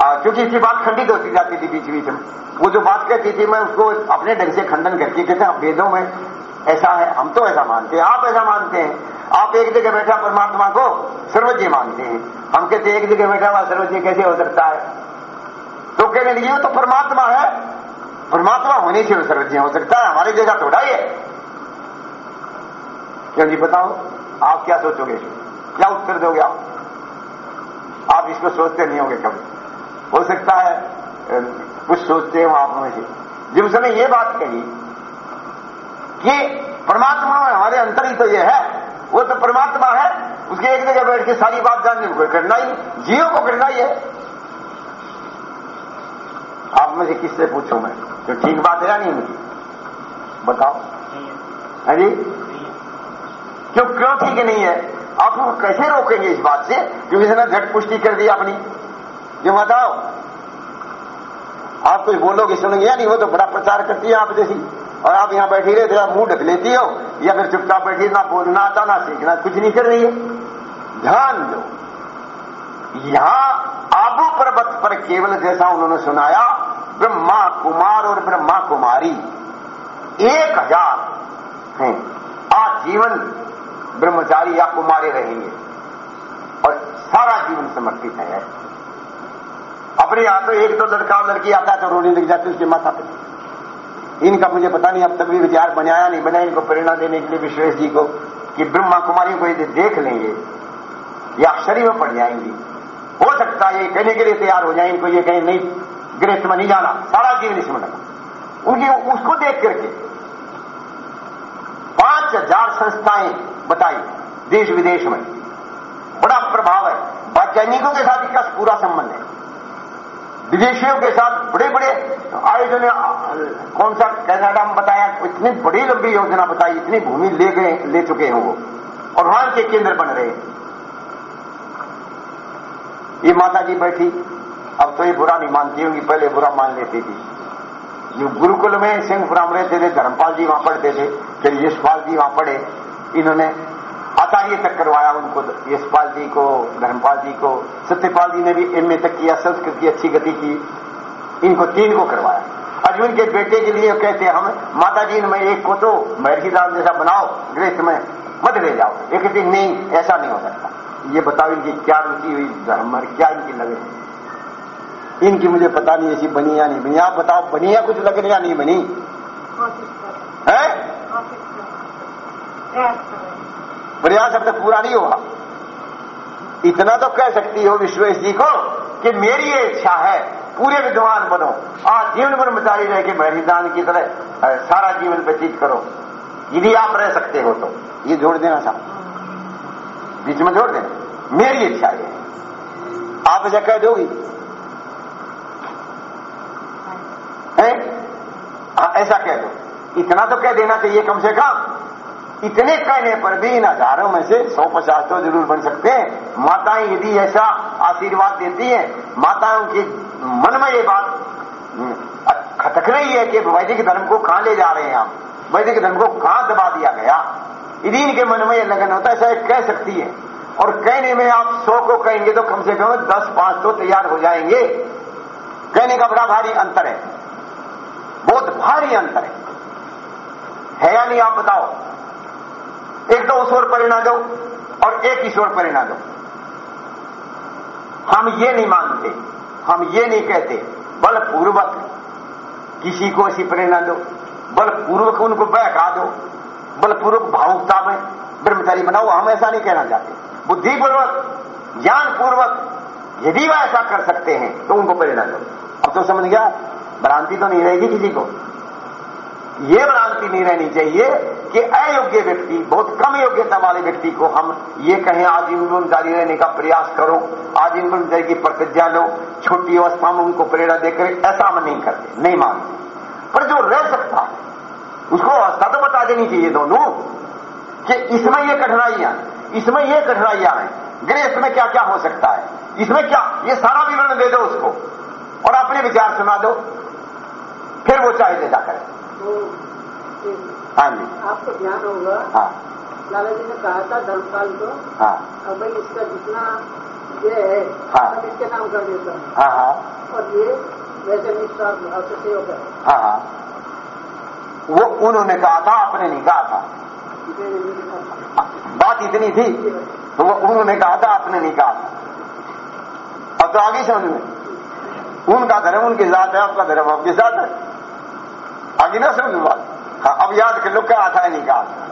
क्योंकि इसकी बात खंडित होती जाती थी बीच बीच में। वो जो बात कहती थी, मैं उसको अपने ढंग से खंडन करके कहते हैं वेदों में ऐसा है, हम तो ऐसा मानते हैं, आप ऐसा मानते हैं। आप एक जगह बैठा परमात्मा को, सर्वज्ञ मानते हैं। हम कहते एक जगह बैठा हुआ सर्वज्ञ कैसे हो सकता है? तो कहने लगे तो परमात्मा है। परमात्मा होने से सर्वज्ञ हो सकता है, हमारी जगह थोड़ा ही है। क्यों जी बताओ, आप क्या सोचोगे? क्या उत्तर दोगे आप? आप इसको सोचते नहीं होंगे कभी। हो सकता है कुछ सोचते हो आप में से। जब उसने ये बात कही कि परमात्मा हमारे अंतर ही तो ये है। वो तो परमात्मा है उसके एक जगह बैठ के सारी बात जानने को करना ही जियो को करना ही है। आप मुझे किससे पूछो मैं? तो ठीक बात है या नहीं उनकी? बताओ। है। जी? क्यों क्यों ठीक नहीं है? आप कैसे रोकेंगे इस बात से? क्योंकि इसने झट पुष्टि कर दी अपनी। ये बताओ। आप कुछ बोलोगे सुनेंगे या नहीं? वो तो बड़ा प्रचार करती है आप जैसी। और आप यहाँ बैठी रहे तो मुँह ढक लेती हो, या फिर चुपचाप बैठी ना बोलना आता ना सीखना, कुछ नहीं कर रही है। ध्यान दो। यहाँ आबू पर्वत पर केवल जैसा उन्होंने सुनाया, ब्रह्मा कुमार और ब्रह्मा कुमारी, एक हज़ार हैं। आज जीवन ब्रह्मचारी या कुमारी रहेंगे। और सारा जीवन समर्पित है। अपने यहाँ तो एक तो लड़का लड़की आता है तो रोने लग जाती उसके माता पे। इनका मुझे पता नहीं, अब तक भी विचार बनाया नहीं बनाया इनको प्रेरणा देने के लिए विश्वेश जी को कि ब्रह्मा कुमारी को यदि देख लेंगे, या आश्चर्य में पड़ जाएँगी। हो सकता है ये कहने के लिए तैयार हो जाए, इनको ये कहीं, नहीं, गृहस्थ में नहीं जाना, सारा जीवन इसमें लगा। उनकी, उसको देख करके। पाँच हज़ार संस्थाएँ बताई देश विदेश में। बड़ा प्रभाव है। वैज्ञानिकों के साथ इसका पूरा संबंध है। विदेशियों के साथ बड़े बड़े आयोजन, कौन सा कनाडा में बताया, इतनी बड़ी लंबी योजना बताई, इतनी भूमि ले गए, ले चुके हैं वो, और वहाँ के केंद्र बन रहे ये माता जी बैठी, अब तो ये बुरा नहीं मानती होंगी, पहले बुरा मान लेती थी। जो गुरुकुल में सिंहपुराम रहते थे, धर्मपाल जी वहाँ पढ़ते थे, फिर यशपाल जी वहाँ पढ़े, इन्होंने आचार्य तक करवाया उनको यशपाल जी को धर्मपाल जी को सत्यपाल जी ने भी एमए तक किया संस्कृत की अच्छी गति की इनको तीन को करवाया। अर्जुन के बेटे के लिए कहते हम माता जी में एक को तो महर्षि दास जैसा बनाओ गृहस्थ में मत ले जाओ ये कहती नहीं ऐसा नहीं हो सकता। ये बताओ इनकी क्या रुचि हुई धर्म क्या इनकी लगे। इनकी मुझे पता नहीं ऐसी बनी या नहीं बनी। आप बताओ बनी या कुछ लगे या नहीं बनी? है? प्रयास अब तक पूरा नहीं हुआ। इतना तो कह सकती हो विश्वेश जी को कि मेरी ये इच्छा है पूरे विद्वान बनो आज जीवन ब्रह्मचारी रह के महरिदान की तरह सारा जीवन व्यतीत करो। यदि आप रह सकते हो तो ये जोड़ देना साहब बीच में जोड़ देना। मेरी इच्छा ये आप ऐसा कह दोगी? हाँ, ऐसा कह दो। इतना तो कह देना चाहिए कम से कम। इतने कहने पर भी इन हज़ारों में से सौ पचास तो ज़रूर बन सकते हैं। माताएँ यदि ऐसा आशीर्वाद देती हैं माताओं के मन में ये बात हम्म, खटक रही है कि वैदिक धर्म को कहाँ ले जा रहे हैं आप? वैदिक धर्म को कहाँ दबा दिया गया? यदि इनके मन में यह लगन होता है ऐसा कह सकती है। और कहने में आप सौ को कहेंगे तो कम से कम दस पाँच तो तैयार हो जाएँगे। कहने का बड़ा भारी अंतर है। बहुत भारी अंतर है। है या नहीं आप बताओ? एक तो उस ओर परिणाम दो और एक ईश्वर परिणाम दो हम ये नहीं मानते, हम ये नहीं कहते, बलपूर्वक किसी को ऐसी प्रेरणा दो, बलपूर्वक उनको बहका दो, बलपूर्वक भावुकता में ब्रह्मचारी बनाओ। हम ऐसा नहीं कहना चाहते। बुद्धिपूर्वक, ज्ञानपूर्वक यदि वह ऐसा कर सकते हैं तो उनको प्रेरणा दो। अब तो समझ गया, भ्रांति तो नहीं रहेगी किसी को। ये भ्रांति नहीं रहनी चाहिए कि अयोग्य व्यक्ति, बहुत कम योग्यता वाले व्यक्ति को हम ये कहें, आज आजीवन जारी रहने का प्रयास करो आजीवन जारी की प्रतिज्ञा लो छोटी अवस्था में उनको प्रेरणा देकर ऐसा हम नहीं करते, नहीं मानते। पर जो रह सकता है, उसको अवस्था तो बता देनी चाहिए दोनों, कि इसमें ये कठिनाइयाँ, इसमें ये कठिनाइयाँ हैं गृह में क्या क्या हो सकता है, इसमें क्या, ये सारा विवरण दे दो उसको, और अपने विचार सुना दो, फिर वो चाहे जैसा करे। तो हाँ जी। आपको ध्यान होगा। हाँ। लाला जी ने कहा था धर्मपाल को हाँ। अब भाई इसका जितना ये है हाँ। सब इसके नाम कर देता हूँ। हाँ और ये वैसे निस्वार्थ भाव से सेवक है। हाँ हाँ। वो उन्होंने कहा था आपने नहीं कहा था। बात इतनी थी तो वो उन्होंने कहा था आपने नहीं कहा था। अब तो आगे समझ में उनका धर्म उनके साथ है आपका धर्म आपके साथ है। आगे ना समझ में बात। हाँ अब याद कर लो, क्या नहीं कहा था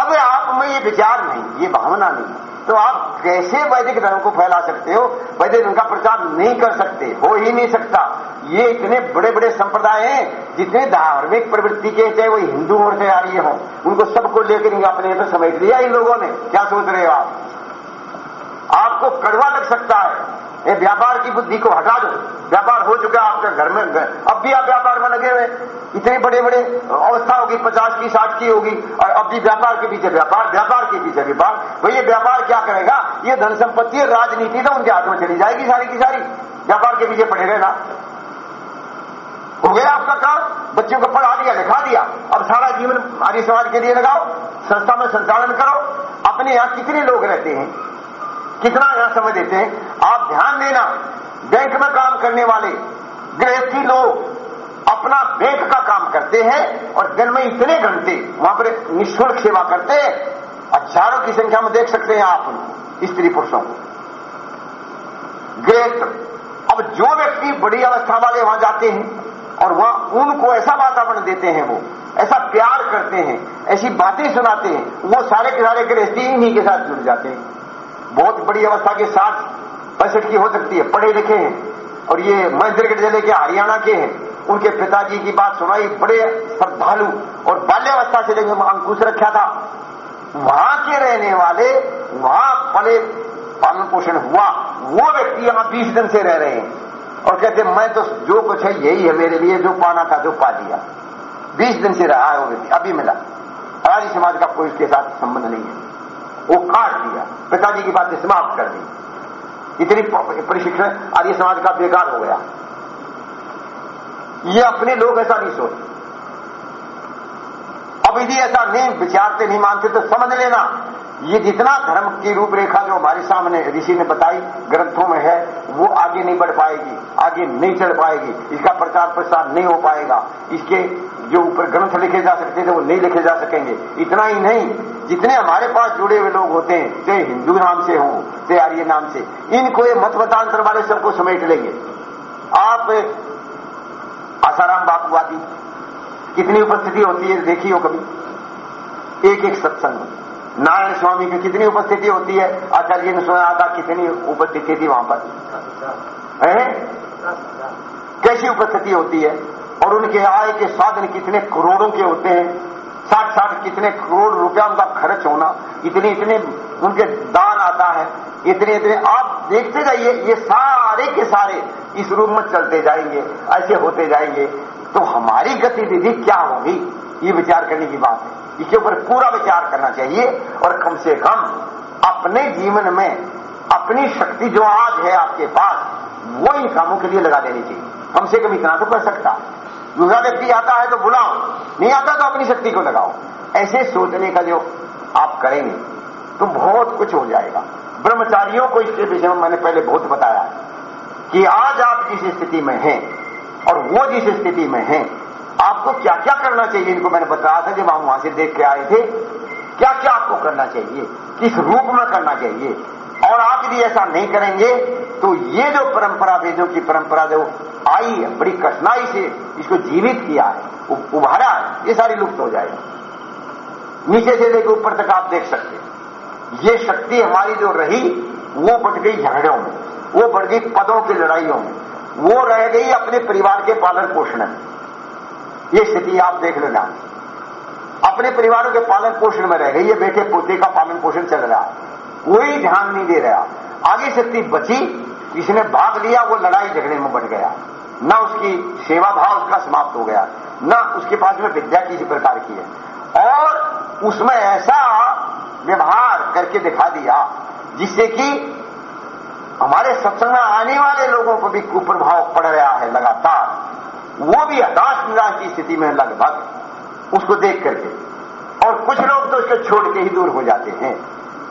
अब आप में ये विचार नहीं, ये भावना नहीं। तो आप कैसे वैदिक धर्म को फैला सकते हो? वैदिक धर्म का प्रचार नहीं कर सकते, हो ही नहीं सकता। ये इतने बड़े बड़े संप्रदाय हैं, जितने धार्मिक प्रवृत्ति के, चाहे वो हिंदू और चाहे आर्य हो, उनको सबको लेकर अपने तो समेट लिया इन लोगों ने। क्या सोच रहे हो आप? आपको कड़वा लग सकता है। ये व्यापार की बुद्धि को हटा दो। व्यापार हो चुका आपके घर में अब भी आप व्यापार में लगे हुए इतने बड़े बड़े अवस्था होगी, पचास की, साठ की होगी, और अब भी व्यापार के पीछे, व्यापार व्यापार के पीछे व्यापार भाई ये व्यापार क्या करेगा? ये धन संपत्ति राजनीति तो उनके हाथ में चली जाएगी सारी की सारी। व्यापार के पीछे पड़े रहना। हो गया आपका काम। बच्चों को पढ़ा दिया, लिखा दिया। अब सारा जीवन आर्य समाज के लिए लगाओ। संस्था में संचालन करो। अपने यहाँ कितने लोग रहते हैं? कितना यहाँ समय देते हैं? आप ध्यान देना, बैंक में काम करने वाले, गृहस्थी लोग अपना बैंक का काम करते हैं और दिन में इतने घंटे वहाँ पर निःशुल्क सेवा करते हैं। हज़ारों की संख्या में देख सकते हैं आप स्त्री पुरुषों को। गृहस्थ, अब जो व्यक्ति बड़ी अवस्था वाले वहाँ जाते हैं और वहाँ उनको ऐसा वातावरण देते हैं वो, ऐसा प्यार करते हैं, ऐसी बातें सुनाते हैं, वो सारे के सारे गृहस्थी इन्हीं के साथ जुड़ जाते हैं। बहुत बड़ी अवस्था के साथ पैंसठ की हो सकती है, पढ़े लिखे हैं। और ये महेंद्रगढ़ ज़िले के हरियाणा के हैं। उनके पिताजी की बात सुनाई, बड़े श्रद्धालु और बाल्यावस्था से लेकर अंकुश रखा था। वहाँ के रहने वाले, वहाँ पले पालन पोषण हुआ। वो व्यक्ति यहाँ बीस दिन से रह रहे हैं। और कहते, मैं तो जो कुछ है, यही है मेरे लिए, जो पाना था, जो पा दिया। बीस दिन से रहा है वो व्यक्ति, अभी मिला। आर्य समाज का कोई इसके साथ संबंध नहीं है। वो काट दिया। पिताजी की बातें समाप्त कर दी। इतनी प्रशिक्षण आर्य समाज का बेकार हो गया। ये अपने लोग ऐसा नहीं सोचते अब यदि ऐसा नहीं, विचारते नहीं, मानते तो समझ लेना। ये जितना धर्म की रूपरेखा जो हमारे सामने ऋषि ने बताई, ग्रंथों में है, वो आगे नहीं बढ़ पाएगी, आगे नहीं चढ़ पाएगी, इसका प्रचार प्रसार नहीं हो पाएगा। इसके जो ऊपर ग्रंथ लिखे जा सकते थे, वो नहीं लिखे जा सकेंगे। इतना ही नहीं, जितने हमारे पास जुड़े हुए लोग होते हैं, चाहे हिंदू नाम से हो, चाहे आर्य नाम से, इनको ये मत मतांतर वाले सबको समेट लेंगे। आप, आसाराम बापू आदि, कितनी उपस्थिति होती है देखी हो कभी। एक एक सत्संग। नारायण स्वामी की कितनी उपस्थिति होती है? आचार्य जी ने सुना था कितनी उपस्थिति थी वहाँ पर। कैसी उपस्थिति होती है? और उनके आय के साधन कितने करोड़ों के होते हैं? साठ साठ कितने करोड़ रुपया उनका खर्च होना, इतने इतने उनके दान आता है, इतने इतने। आप देखते जाइए, ये सारे के सारे इस रूप में चलते जाएँगे, ऐसे होते जाएँगे। तो हमारी गतिविधि क्या होगी? ये विचार करने की बात है। इसके ऊपर पूरा विचार करना चाहिए और कम से कम अपने जीवन में अपनी शक्ति जो आज है आपके पास वो इन कामों के लिए लगा देनी चाहिए। कम से कम इतना तो कर सकता। दूसरा व्यक्ति आता है तो बुलाओ। नहीं आता तो अपनी शक्ति को लगाओ। ऐसे सोचने का जो आप करेंगे तो बहुत कुछ हो जाएगा। ब्रह्मचारियों को इसके विषय में मैंने पहले बहुत बताया कि आज आप जिस स्थिति में हैं और वो जिस स्थिति में हैं आपको क्या क्या करना चाहिए? इनको मैंने बताया था जब हम वहाँ से देख के आए थे। क्या क्या आपको करना चाहिए? किस रूप में करना चाहिए? और आप यदि ऐसा नहीं करेंगे तो ये जो परंपरा, वेदों की परंपरा जो आई है बड़ी कठिनाई से इसको जीवित किया है उभारा है, ये सारी लुप्त हो जाएगी। नीचे से लेकर ऊपर तक आप देख सकते ये शक्ति हमारी जो रही, वो बढ़ गई झगड़ों में, वो बढ़ गई पदों की लड़ाइयों में, वो रह गई अपने परिवार के पालन पोषण में। ये स्थिति आप देख लेना। अपने परिवारों के पालन पोषण में रह गई, ये बेटे पोते का पालन पोषण चल रहा कोई ध्यान नहीं दे रहा। आगे शक्ति बची, जिसने भाग लिया, वो लड़ाई झगड़े में बढ़ गया। न उसकी सेवा भाव उसका समाप्त हो गया, न उसके पास में विद्या किसी प्रकार की है। और उसमें ऐसा व्यवहार करके दिखा दिया, जिससे कि हमारे सत्संग में आने वाले लोगों को भी कुप्रभाव पड़ रहा है लगातार। वो भी हताश निराश की स्थिति में लगभग उसको देख करके। और कुछ लोग तो उसको छोड़ के ही दूर हो जाते हैं।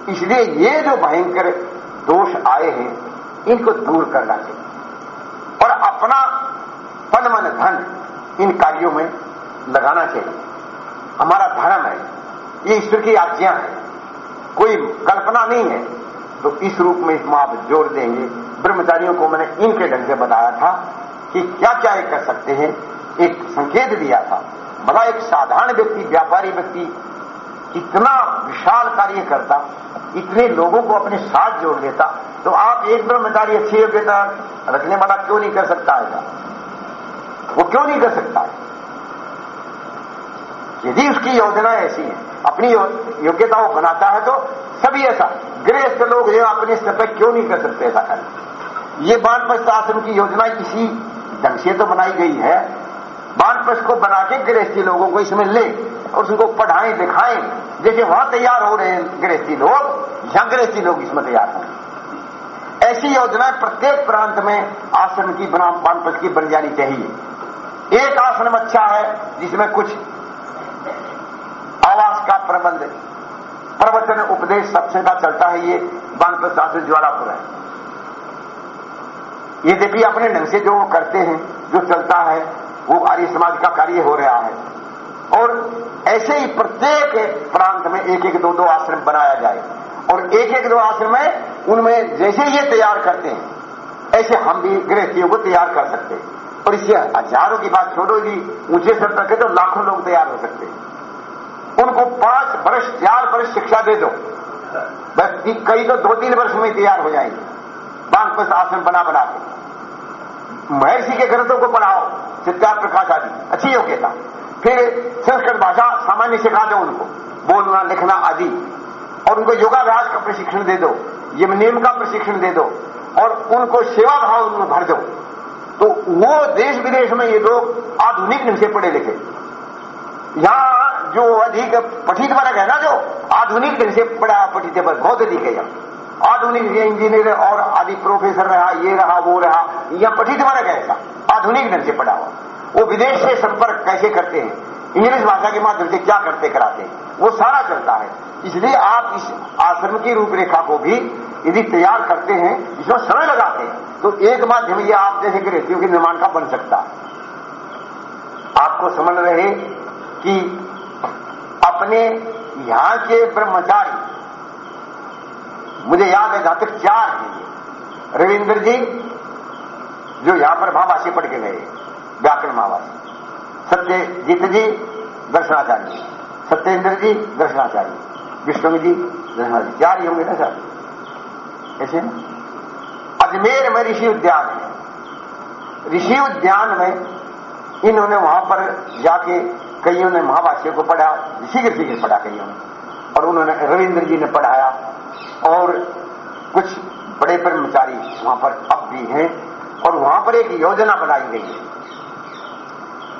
इसलिए ये जो भयंकर दोष आए हैं, इनको दूर करना चाहिए। और अपना पन मन धन इन कार्यों में लगाना चाहिए। हमारा धर्म है, ये ईश्वर की आज्ञा है। कोई कल्पना नहीं है तो इस रूप में इसमें आप जोड़ देंगे। ब्रह्मचारियों को मैंने इनके ढंग से बताया था कि क्या क्या ये कर सकते हैं? एक संकेत दिया था। बड़ा एक साधारण व्यक्ति, व्यापारी व्यक्ति इतना विशाल कार्य करता, इतने लोगों को अपने साथ जोड़ लेता तो आप एक ब्रह्मचारी, अच्छी योग्यता रखने वाला क्यों नहीं कर सकता है? वो क्यों नहीं कर सकता है? यदि उसकी योजना ऐसी है, अपनी योग्यता वो बनाता है तो सभी ऐसा, गृहस्थ लोग जो अपने स्तर पर क्यों नहीं कर सकते ऐसा कर? ये बानप्रस्थ आश्रम की योजना इसी ढंग से तो बनाई गई है। बानप्रस्थ को बना के गृहस्थी लोगों को इसमें ले और उसको पढ़ाएँ दिखाएँ जैसे वहाँ तैयार हो रहे हैं गृहस्थी लोग, यहाँ गृहस्थी लोग इसमें तैयार हो ऐसी योजनाएँ प्रत्येक प्रांत में आश्रम की बना वानप्रस्थ की बन जानी चाहिए। एक आश्रम अच्छा है, जिसमें कुछ आवास का प्रबंध, प्रवचन, उपदेश, सबसे का चलता है ये वानप्रस्थ आश्रम ज्वालापुर है। ये देखिए अपने ढंग से जो करते हैं, जो चलता है, वो आर्य समाज का कार्य हो रहा है। और ऐसे ही प्रत्येक प्रांत में एक एक दो दो आश्रम बनाया जाए। और एक एक दो आश्रम में उनमें जैसे ये तैयार करते हैं, ऐसे हम भी गृहस्थियों को तैयार कर सकते हैं। और इससे हज़ारों की बात छोड़ो जी, ऊँचे स्तर तक है तो लाखों लोग तैयार हो सकते हैं। उनको पाँच वर्ष, चार वर्ष शिक्षा दे दो। बस कई तो दो तीन वर्ष में तैयार हो जाएँगे। बानपस आश्रम बना बना के। महर्षि के ग्रंथों को पढ़ाओ चित्ता प्रकाश आदि। अच्छी योग्यता। फिर संस्कृत भाषा सामान्य सिखा दो उनको। बोलना, लिखना आदि। और उनको योगाभ्यास का प्रशिक्षण दे दो। यम नियम का प्रशिक्षण दे दो। और उनको सेवा भाव उनमें भर दो। तो वो देश विदेश में ये लोग आधुनिक ढंग से पढ़े लिखे यहाँ जो अधिक पठित वर्ग है ना जो, आधुनिक ढंग से पढ़ा पठित वर्ग, बहुत अधिक है यहाँ। आधुनिक इंजीनियर और आदि प्रोफेसर रहा, ये रहा, वो रहा यह पठित वर्ग ऐसा आधुनिक ढंग से पढ़ा हुआ। वो विदेश से संपर्क कैसे करते हैं? इंग्लिश भाषा के माध्यम से क्या करते, कराते हैं? वो सारा चलता है। इसलिए आप इस आश्रम की रूपरेखा को भी यदि तैयार करते हैं, इसमें समय लगाते हैं तो एक माध्यम ये आप जैसे गृहस्थियों के निर्माण का बन सकता है। आपको समझ रहे कि अपने यहाँ के ब्रह्मचारी मुझे याद है जहाँ तक चार हैं रविंद्र जी, जो यहाँ पर भावासी पढ़ के गए, व्याकरण महावासी सत्यजीत जी, दर्शनाचार्य। सत्येंद्र जी, दर्शनाचार्य। विष्णु जी, दर्शनाचार्य। चार ही होंगे ना सर? ऐसे ना? अजमेर में ऋषि उद्यान है। ऋषि उद्यान में इन्होंने वहाँ पर जाके कईयों ने महाभाष्य को पढ़ा शीघ्र शीघ्र पढ़ा कईयों ने। और उन्होंने रविंद्र जी ने पढ़ाया। और कुछ बड़े कर्मचारी वहाँ पर अब भी हैं और वहाँ पर एक योजना बनाई गई है।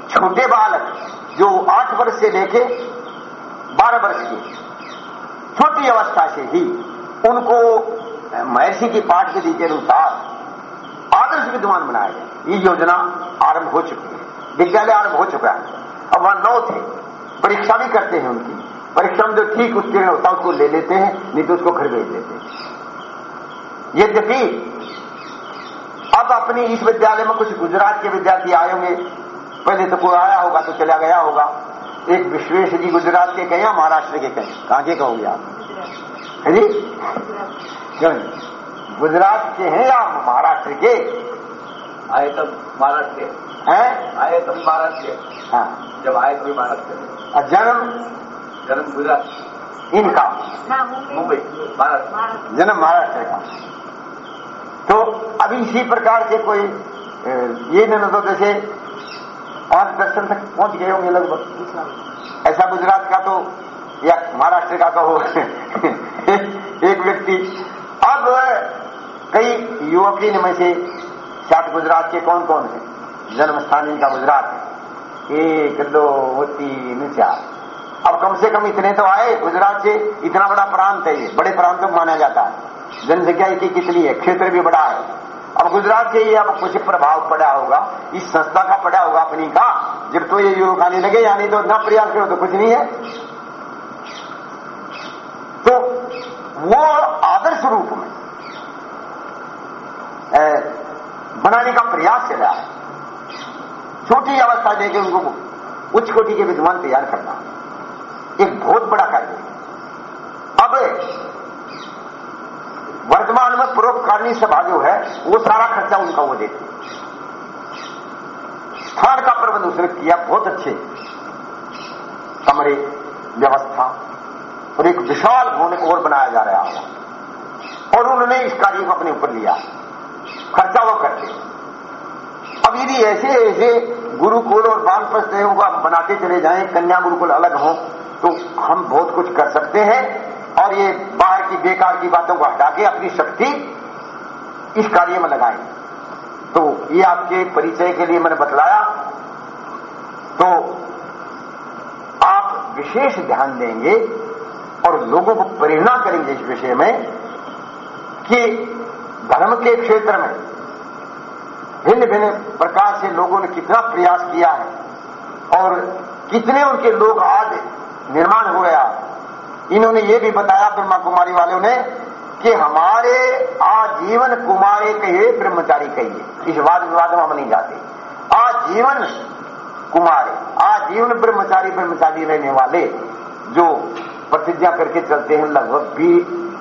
छोटे बालक जो आठ वर्ष से लेके बारह वर्ष के, छोटी अवस्था से ही उनको महर्षि की पाठ विधि के अनुसार आदर्श विद्वान बनाया गया। ये योजना आरंभ हो चुकी है। विद्यालय आरंभ हो चुका है। अब वहाँ नौ थे। परीक्षा भी करते हैं उनकी। परीक्षा में जो ठीक उत्तीर्ण होता उसको ले लेते हैं नहीं तो उसको घर भेज देते हैं। यद्यपि अब अपनी इस विद्यालय में कुछ गुजरात के विद्यार्थी आए होंगे। पहले तो कोई आया होगा तो चला गया होगा। एक विश्वेश जी गुजरात के कहीं महाराष्ट्र के कहें? कहाँ के कहोगे आप? है जी? क्यों गुजरात के हैं या महाराष्ट्र के? आए तब महाराष्ट्र के। हैं? आए तब महाराष्ट्र के। हाँ। जब आए तभी महाराष्ट्र के। जन्म जन्म गुजरात इनका मुंबई महाराष्ट्र जन्म महाराष्ट्र का तो अभी इसी प्रकार के कोई ये न तो जैसे पाँच दर्शन तक पहुँच गए होंगे लगभग। ऐसा गुजरात का तो या महाराष्ट्र का कहो एक व्यक्ति। अब कई युवक इनमें से सात गुजरात के कौन कौन है? जन्म स्थान इनका गुजरात है। एक दो तीन चार। अब कम से कम इतने तो आए, गुजरात से इतना बड़ा प्रांत है ये, बड़े प्रांत माना जाता है। जनसंख्या इसकी कितनी है, क्षेत्र भी बड़ा है। अब गुजरात से ये अब कुछ प्रभाव पड़ा होगा, इस संस्था का पड़ा होगा अपनी का, जब तो ये युवक आने लगे, यानी तो ना प्रयास करो तो कुछ नहीं है। तो वो आदर्श रूप में बनाने का प्रयास चला है। छोटी अवस्था देके उनको, उच्च कोटि के विद्वान तैयार करना। एक बहुत बड़ा कार्य है। अब वर्तमान में परोपकारिणी सभा जो है, वो सारा खर्चा उनका वो देती स्थान का प्रबंध उसने किया, बहुत अच्छे। कमरे, व्यवस्था, और एक विशाल भवन और बनाया जा रहा है। और उन्होंने इस कार्य को अपने ऊपर लिया। खर्चा वो करते अब यदि ऐसे ऐसे गुरुकुल और बाल बानप्रस्थ को बनाते चले जाएँ, कन्या गुरुकुल अलग हों तो हम बहुत कुछ कर सकते हैं और ये बाहर की, बेकार की बातों को हटा के अपनी शक्ति इस कार्य में लगाएँ। तो ये आपके परिचय के लिए मैंने बतलाया। तो आप विशेष ध्यान देंगे और लोगों को प्रेरणा करेंगे इस विषय में कि धर्म के क्षेत्र में भिन्न भिन्न प्रकार से लोगों ने कितना प्रयास किया है और कितने उनके लोग आज निर्माण हो गया। इन्होंने ये भी बताया ब्रह्मा कुमारी वालों ने कि हमारे आजीवन कुमारे कहिए ब्रह्मचारी कहिए। इस वाद विवाद में हम नहीं जाते। आजीवन कुमारे, आजीवन ब्रह्मचारी ब्रह्मचारी रहने वाले जो प्रतिज्ञा करके चलते हैं लगभग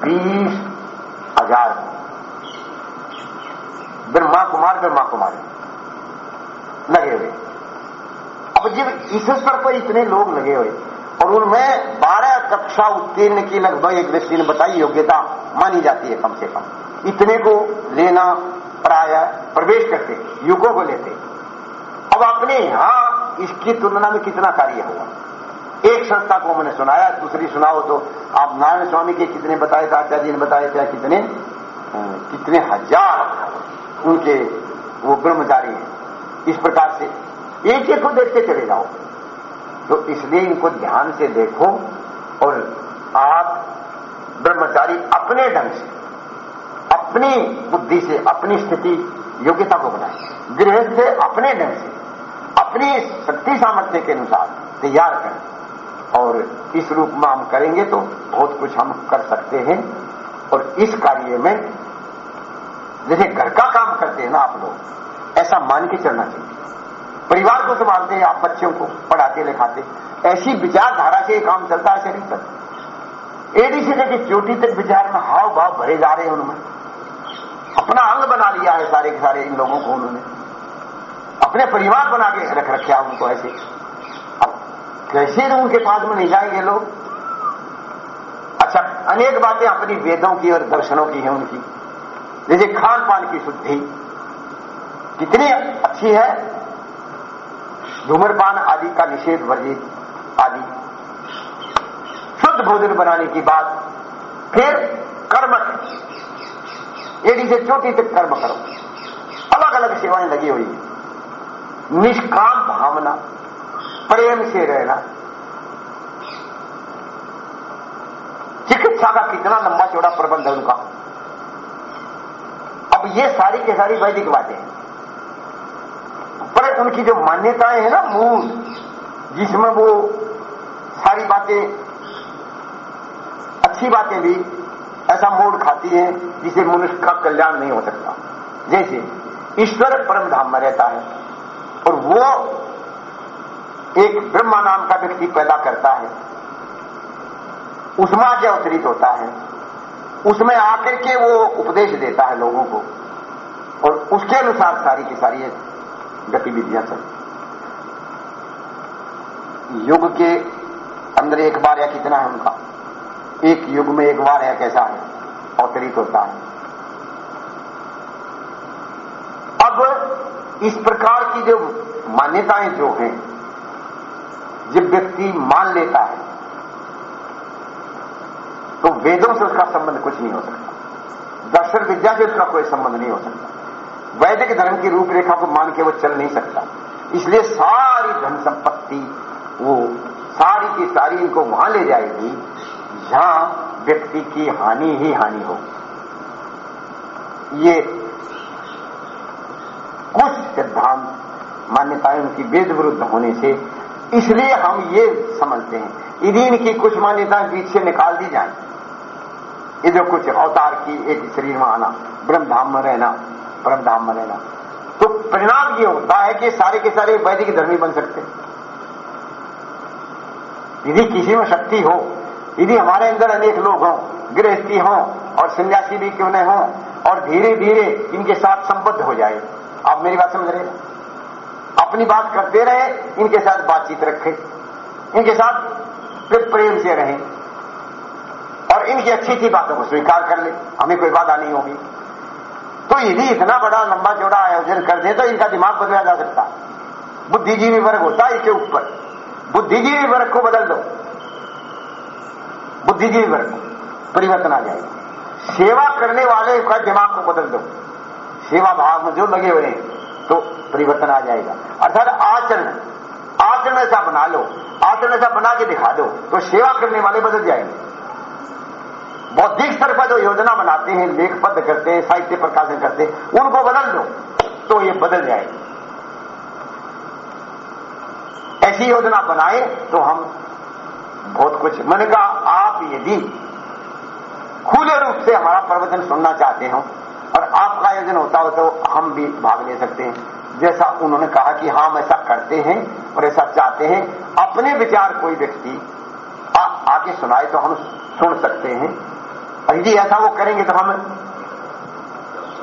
बीस हज़ार। ब्रह्मा कुमार, ब्रह्मा कुमारी। लगे हुए। अब जब इस पर इतने लोग लगे हुए। और उनमें बारह कक्षा उत्तीर्ण की लगभग एक व्यक्ति ने बताई, योग्यता मानी जाती है कम से कम। इतने को लेना प्राय प्रवेश करते, युगों को लेते। अब अपने यहाँ इसकी तुलना में कितना कार्य हुआ? एक संस्था को मैंने सुनाया, दूसरी सुनाओ तो आप नारायण स्वामी के कितने बताए थे, आचार्य जी ने बताए थे कितने? कितने हज़ार उनके वो ब्रह्मचारी हैं। इस प्रकार से एक एक को देखते चले जाओ। तो इसलिए इनको ध्यान से देखो और आप ब्रह्मचारी अपने ढंग से, अपनी बुद्धि से, अपनी स्थिति योग्यता को बनाए। गृह से अपने ढंग से, अपनी शक्ति सामर्थ्य के अनुसार तैयार करें। और इस रूप में हम करेंगे तो बहुत कुछ हम कर सकते हैं। और इस कार्य में, जैसे घर का काम करते हैं ना आप लोग, ऐसा मान के चलना चाहिए। परिवार को संभालते हैं, आप बच्चों को पढ़ाते, लिखाते। ऐसी विचारधारा से काम चलता है नहीं चलता एडी से लेकर चोटी तक विचार में हाव भाव भरे जा रहे हैं उनमें? अपना अंग बना लिया है सारे के सारे इन लोगों को उन्होंने। अपने परिवार बना के रख रखे उनको ऐसे। अब कैसे उनके पास में नहीं जाएँगे लोग? अच्छा अनेक बातें अपनी वेदों की और दर्शनों की है उनकी। जैसे खान पान की शुद्धि। कितनी अच्छी है धूम्रपान आदि का निषेध वर्जित आदि। शुद्ध भोजन बनाने की बात फिर कर्म एडी से चोटी तक कर्म करो। अलग अलग सेवाएँ लगी हुई। निष्काम भावना, प्रेम से रहना। चिकित्सा का कितना लंबा चौड़ा प्रबंध है उनका। अब ये सारी के सारी वैदिक बातें हैं। पर उनकी जो मान्यताएँ हैं ना, मूल, जिसमें वो सारी बातें, अच्छी बातें भी, ऐसा मोड़ खाती हैं, जिसे मनुष्य का कल्याण नहीं हो सकता। जैसे, ईश्वर परम धाम में रहता है, और वो एक ब्रह्मा नाम का व्यक्ति पैदा करता है। उसमें क्या अवतरित होता है। उसमें आकर के वो उपदेश देता है लोगों को। और उसके अनुसार सारी की सारी गतिविधियाँ चल युग के अंदर एक बार या कितना है उनका? एक युग में एक बार है कैसा है? अवतरित होता है। अब इस प्रकार की जो मान्यताएँ जो हैं जब व्यक्ति मान लेता है तो वेदों से उसका संबंध कुछ नहीं हो सकता। दर्शन विद्या से उसका कोई संबंध नहीं हो सकता। वैदिक धर्म की रूपरेखा को मान के वो चल नहीं सकता। इसलिए सारी धन संपत्ति, वो सारी की सारी इनको वहाँ ले जाएगी, जहाँ व्यक्ति की हानि ही हानि हो। ये कुछ सिद्धांत, मान्यताएँ उनकी वेद विरुद्ध होने से इसलिए हम ये समझते हैं यदि इनकी कुछ मान्यताएँ बीच से निकाल दी जाए। ये जो कुछ अवतार की एक शरीर में आना, ब्रह्मधाम में रहना ब्रह्म धाम रहना तो परिणाम ये होता है कि सारे के सारे वैदिक धर्मी बन सकते यदि किसी में शक्ति हो, यदि हमारे अंदर अनेक लोग हों, गृहस्थी हों, और सन्यासी भी क्यों न हों, और धीरे धीरे इनके साथ संबद्ध हो जाए, आप मेरी बात समझ रहे अपनी बात करते रहे, इनके साथ बातचीत रखें, इनके साथ फिर प्रेम से रहें, और इनकी अच्छी अच्छी बातों को स्वीकार कर ले। हमें कोई बाधा नहीं होगी। तो यदि इतना बड़ा लंबा चौड़ा आयोजन कर दे तो इनका दिमाग बदला जा सकता। बुद्धिजीवी वर्ग होता है इसके ऊपर। बुद्धिजीवी वर्ग को बदल दो। बुद्धिजीवी वर्ग परिवर्तन आ जाएगा। सेवा करने वाले का दिमाग को बदल दो। सेवा भाव में जो लगे हुए हैं तो परिवर्तन आ जाएगा। अर्थात आचरण। आचरण ऐसा बना लो। आचरण ऐसा बना के दिखा दो। तो सेवा करने वाले बदल जाएँगे। बौद्धिक स्तर पर जो योजना बनाते हैं लेखपद्ध करते हैं साहित्य प्रकाशन करते हैं उनको बदल दो तो ये बदल जाएगी। ऐसी योजना बनाए तो हम बहुत कुछ मैंने कहा आप यदि खुले रूप से हमारा प्रवचन सुनना चाहते हो और आपका आयोजन होता हो तो हम भी भाग ले सकते हैं। जैसा उन्होंने कहा कि हम ऐसा करते हैं और ऐसा चाहते हैं अपने विचार कोई व्यक्ति आ, आगे सुनाए तो हम सुन सकते हैं। यदि ऐसा वो करेंगे तो हम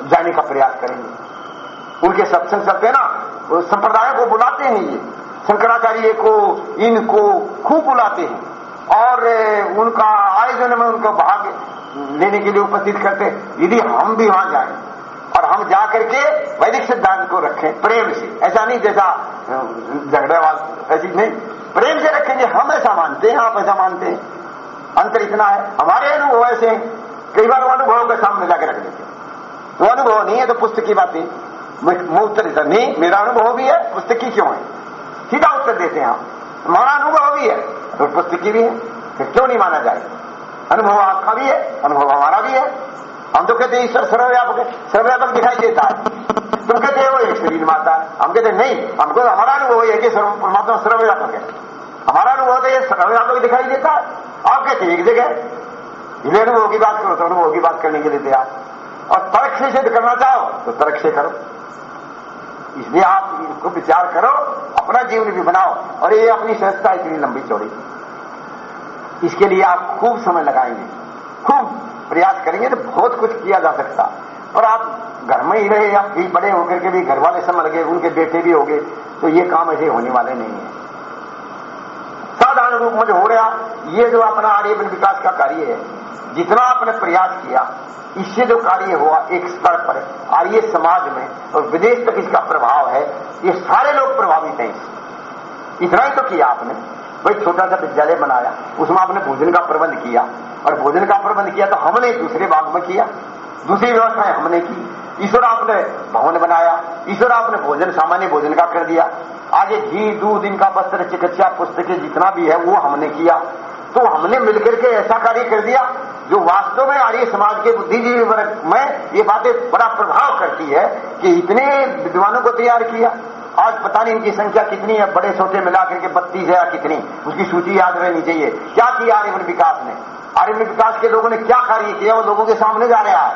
जाने का प्रयास करेंगे। उनके सत्संग चलते ना संप्रदायों को बुलाते हैं ये। शंकराचार्य को, इनको खूब बुलाते हैं। और उनका आयोजन में उनको भाग लेने के लिए उपस्थित करते हैं। यदि हम भी वहाँ जाए और हम जा करके वैदिक सिद्धांत को रखें, प्रेम से। ऐसा नहीं जैसा झगड़ेवाल ऐसी नहीं। प्रेम से रखेंगे, हम ऐसा मानते हैं, आप ऐसा मानते हैं। अंतर इतना है। हमारे अनुभव ऐसे कई बार अनुभव के सामने जाके रख देते वो अनुभव नहीं है तो पुस्तक की बातें। मैं उत्तर देता नहीं, मेरा अनुभव भी है, पुस्तक की क्यों है? सीधा उत्तर देते हैं हम हमारा अनुभव भी है। तो पुस्तक की भी है फिर क्यों नहीं माना जाए? अनुभव आपका भी है, अनुभव हमारा भी है। हम तो कहते ईश्वर सर्वव्यापक सर्वव्यापक दिखाई देता है। तुम कहते हो एक शरीर माता है। हम कहते नहीं, हमको हमारा अनुभव है कि सर्व परमात्मा सर्वव्यापक है। हमारा अनुभव तो ये सर्वव्यापक दिखाई देता है। आप कहते एक जगह। इसलिए अनुभव की बात करो तो अनुभव की बात करने के लिए तैयार। और तर्क से सिद्ध करना चाहो तो तर्क से करो। इसलिए आप इसको विचार करो, अपना जीवन भी बनाओ, और ये अपनी संस्था इतनी लंबी चौड़ी। इसके लिए आप खूब समय लगाएँगे। खूब प्रयास करेंगे तो बहुत कुछ किया जा सकता। पर आप घर में ही रहे, या भी बड़े होकर के भी घर वाले समय लगे उनके बेटे भी हो गए तो ये काम ऐसे होने वाले नहीं है। साधारण रूप में हो रहा ये जो अपना आर्यवन विकास का कार्य है, जितना आपने प्रयास किया, इससे जो कार्य हुआ, एक स्तर पर आर्य समाज में और विदेश तक इसका प्रभाव है। ये सारे लोग प्रभावित हैं। इतना ही तो किया आपने। भाई छोटा सा विद्यालय बनाया। उसमें आपने भोजन का प्रबंध किया। और भोजन का प्रबंध किया तो हमने दूसरे भाग में किया। दूसरी व्यवस्थाएँ हमने की। ईश्वर आपने भवन बनाया। ईश्वर आपने भोजन, सामान्य भोजन का कर दिया। आगे घी दूध इनका वस्त्र चिकित्सा पुस्तकें जितना भी है वो हमने किया। तो हमने मिलकर के ऐसा कार्य कर दिया, जो वास्तव में आर्य समाज के बुद्धिजीवी वर्ग में ये बातें बड़ा प्रभाव करती है कि इतने विद्वानों को तैयार किया। आज पता नहीं इनकी संख्या कितनी है, बड़े छोटे मिलाकर के बत्तीस है या कितनी उसकी सूची याद रहनी चाहिए। क्या किया आर्यवन विकास ने? आर्यवन विकास के लोगों ने क्या कार्य किया? वो लोगों के सामने जा रहा है।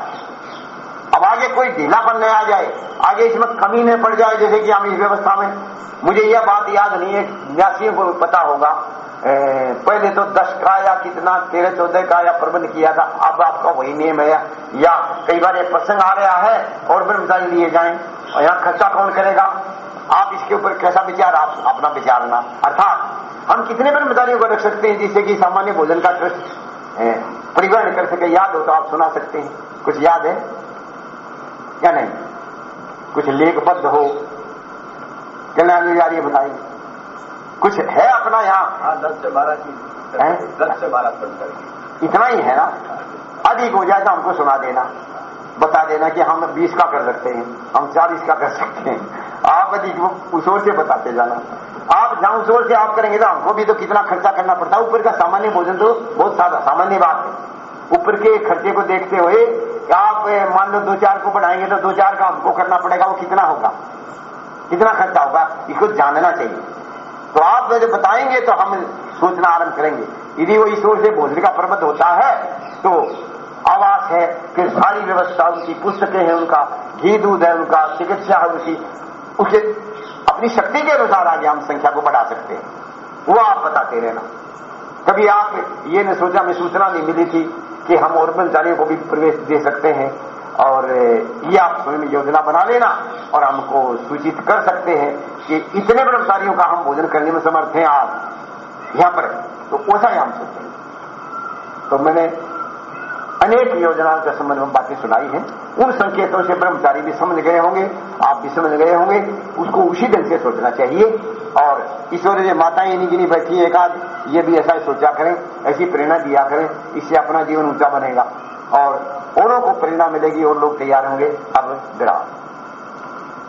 अब आगे कोई ढीला बनने आ जाए आगे इसमें कमी न पड़ जाए जैसे कि हम इस व्यवस्था में मुझे यह बात याद नहीं है न्यासियों को पता होगा ए, पहले तो दस का या कितना तेरह चौदह का या प्रबंध किया था अब आपका वही नियम है या कई बार एक प्रसंग आ रहा है और ब्रह्मचारी लिए जाए और यहाँ खर्चा कौन करेगा? आप इसके ऊपर कैसा विचार आप अपना विचार ना अर्थात हम कितने ब्रह्मचारियों को रख सकते हैं जिससे कि सामान्य भोजन का ट्रस्ट परिवहन कर सके? याद हो तो आप सुना सकते हैं कुछ याद है? या नहीं? कुछ लेखबद्ध हो। कल्याण यार ये बताइए कुछ है अपना यहाँ? हाँ दस से बारह की दस से बारह पढ़कर इतना ही है ना? अधिक हो जाए तो हमको सुना देना। बता देना कि हम बीस का कर सकते हैं हम चालीस का कर सकते हैं। आप अधिक उस ओर से बताते जाना। आप जहाँ उस ओर से आप करेंगे तो हमको भी तो कितना खर्चा करना पड़ता है। ऊपर का सामान्य भोजन तो बहुत सादा सामान्य बात है। ऊपर के खर्चे को देखते हुए आप मान लो दो चार को बढ़ाएँगे तो दो चार का हमको करना पड़ेगा, वो कितना होगा? कितना खर्चा होगा? इसको जानना चाहिए। तो आप जो बताएँगे तो हम सोचना आरंभ करेंगे। यदि वो ईश्वर से भोजन का प्रबंध होता है तो आवास है, फिर सारी व्यवस्था उनकी, पुस्तकें हैं उनका घी दूध है उनका, चिकित्सा है उसी उसे अपनी शक्ति के अनुसार आगे हम संख्या को बढ़ा सकते हैं। वो आप बताते रहना। कभी आप ये न सोचा में सूचना नहीं मिली थी कि हम और ब्रह्मचारियों को भी प्रवेश दे सकते हैं। और ये आप स्वयं योजना बना लेना और हमको सूचित कर सकते हैं कि इतने ब्रह्मचारियों का हम भोजन करने में समर्थ हैं आप यहाँ पर। तो वैसा ही हम सोचेंगे तो मैंने अनेक योजनाओं के संबंध में बातें सुनाई हैं। उन संकेतों से ब्रह्मचारी भी समझ गए होंगे, आप भी समझ गए होंगे। उसको उसी ढंग से सोचना चाहिए और ईश्वर जी माताएँ इन्हीं गिनी बैठी एक आध ये भी ऐसा सोचा करें, ऐसी प्रेरणा दिया करें, इससे अपना जीवन ऊँचा बनेगा। और औरों को प्रेरणा मिलेगी, और लोग तैयार होंगे, अब विराम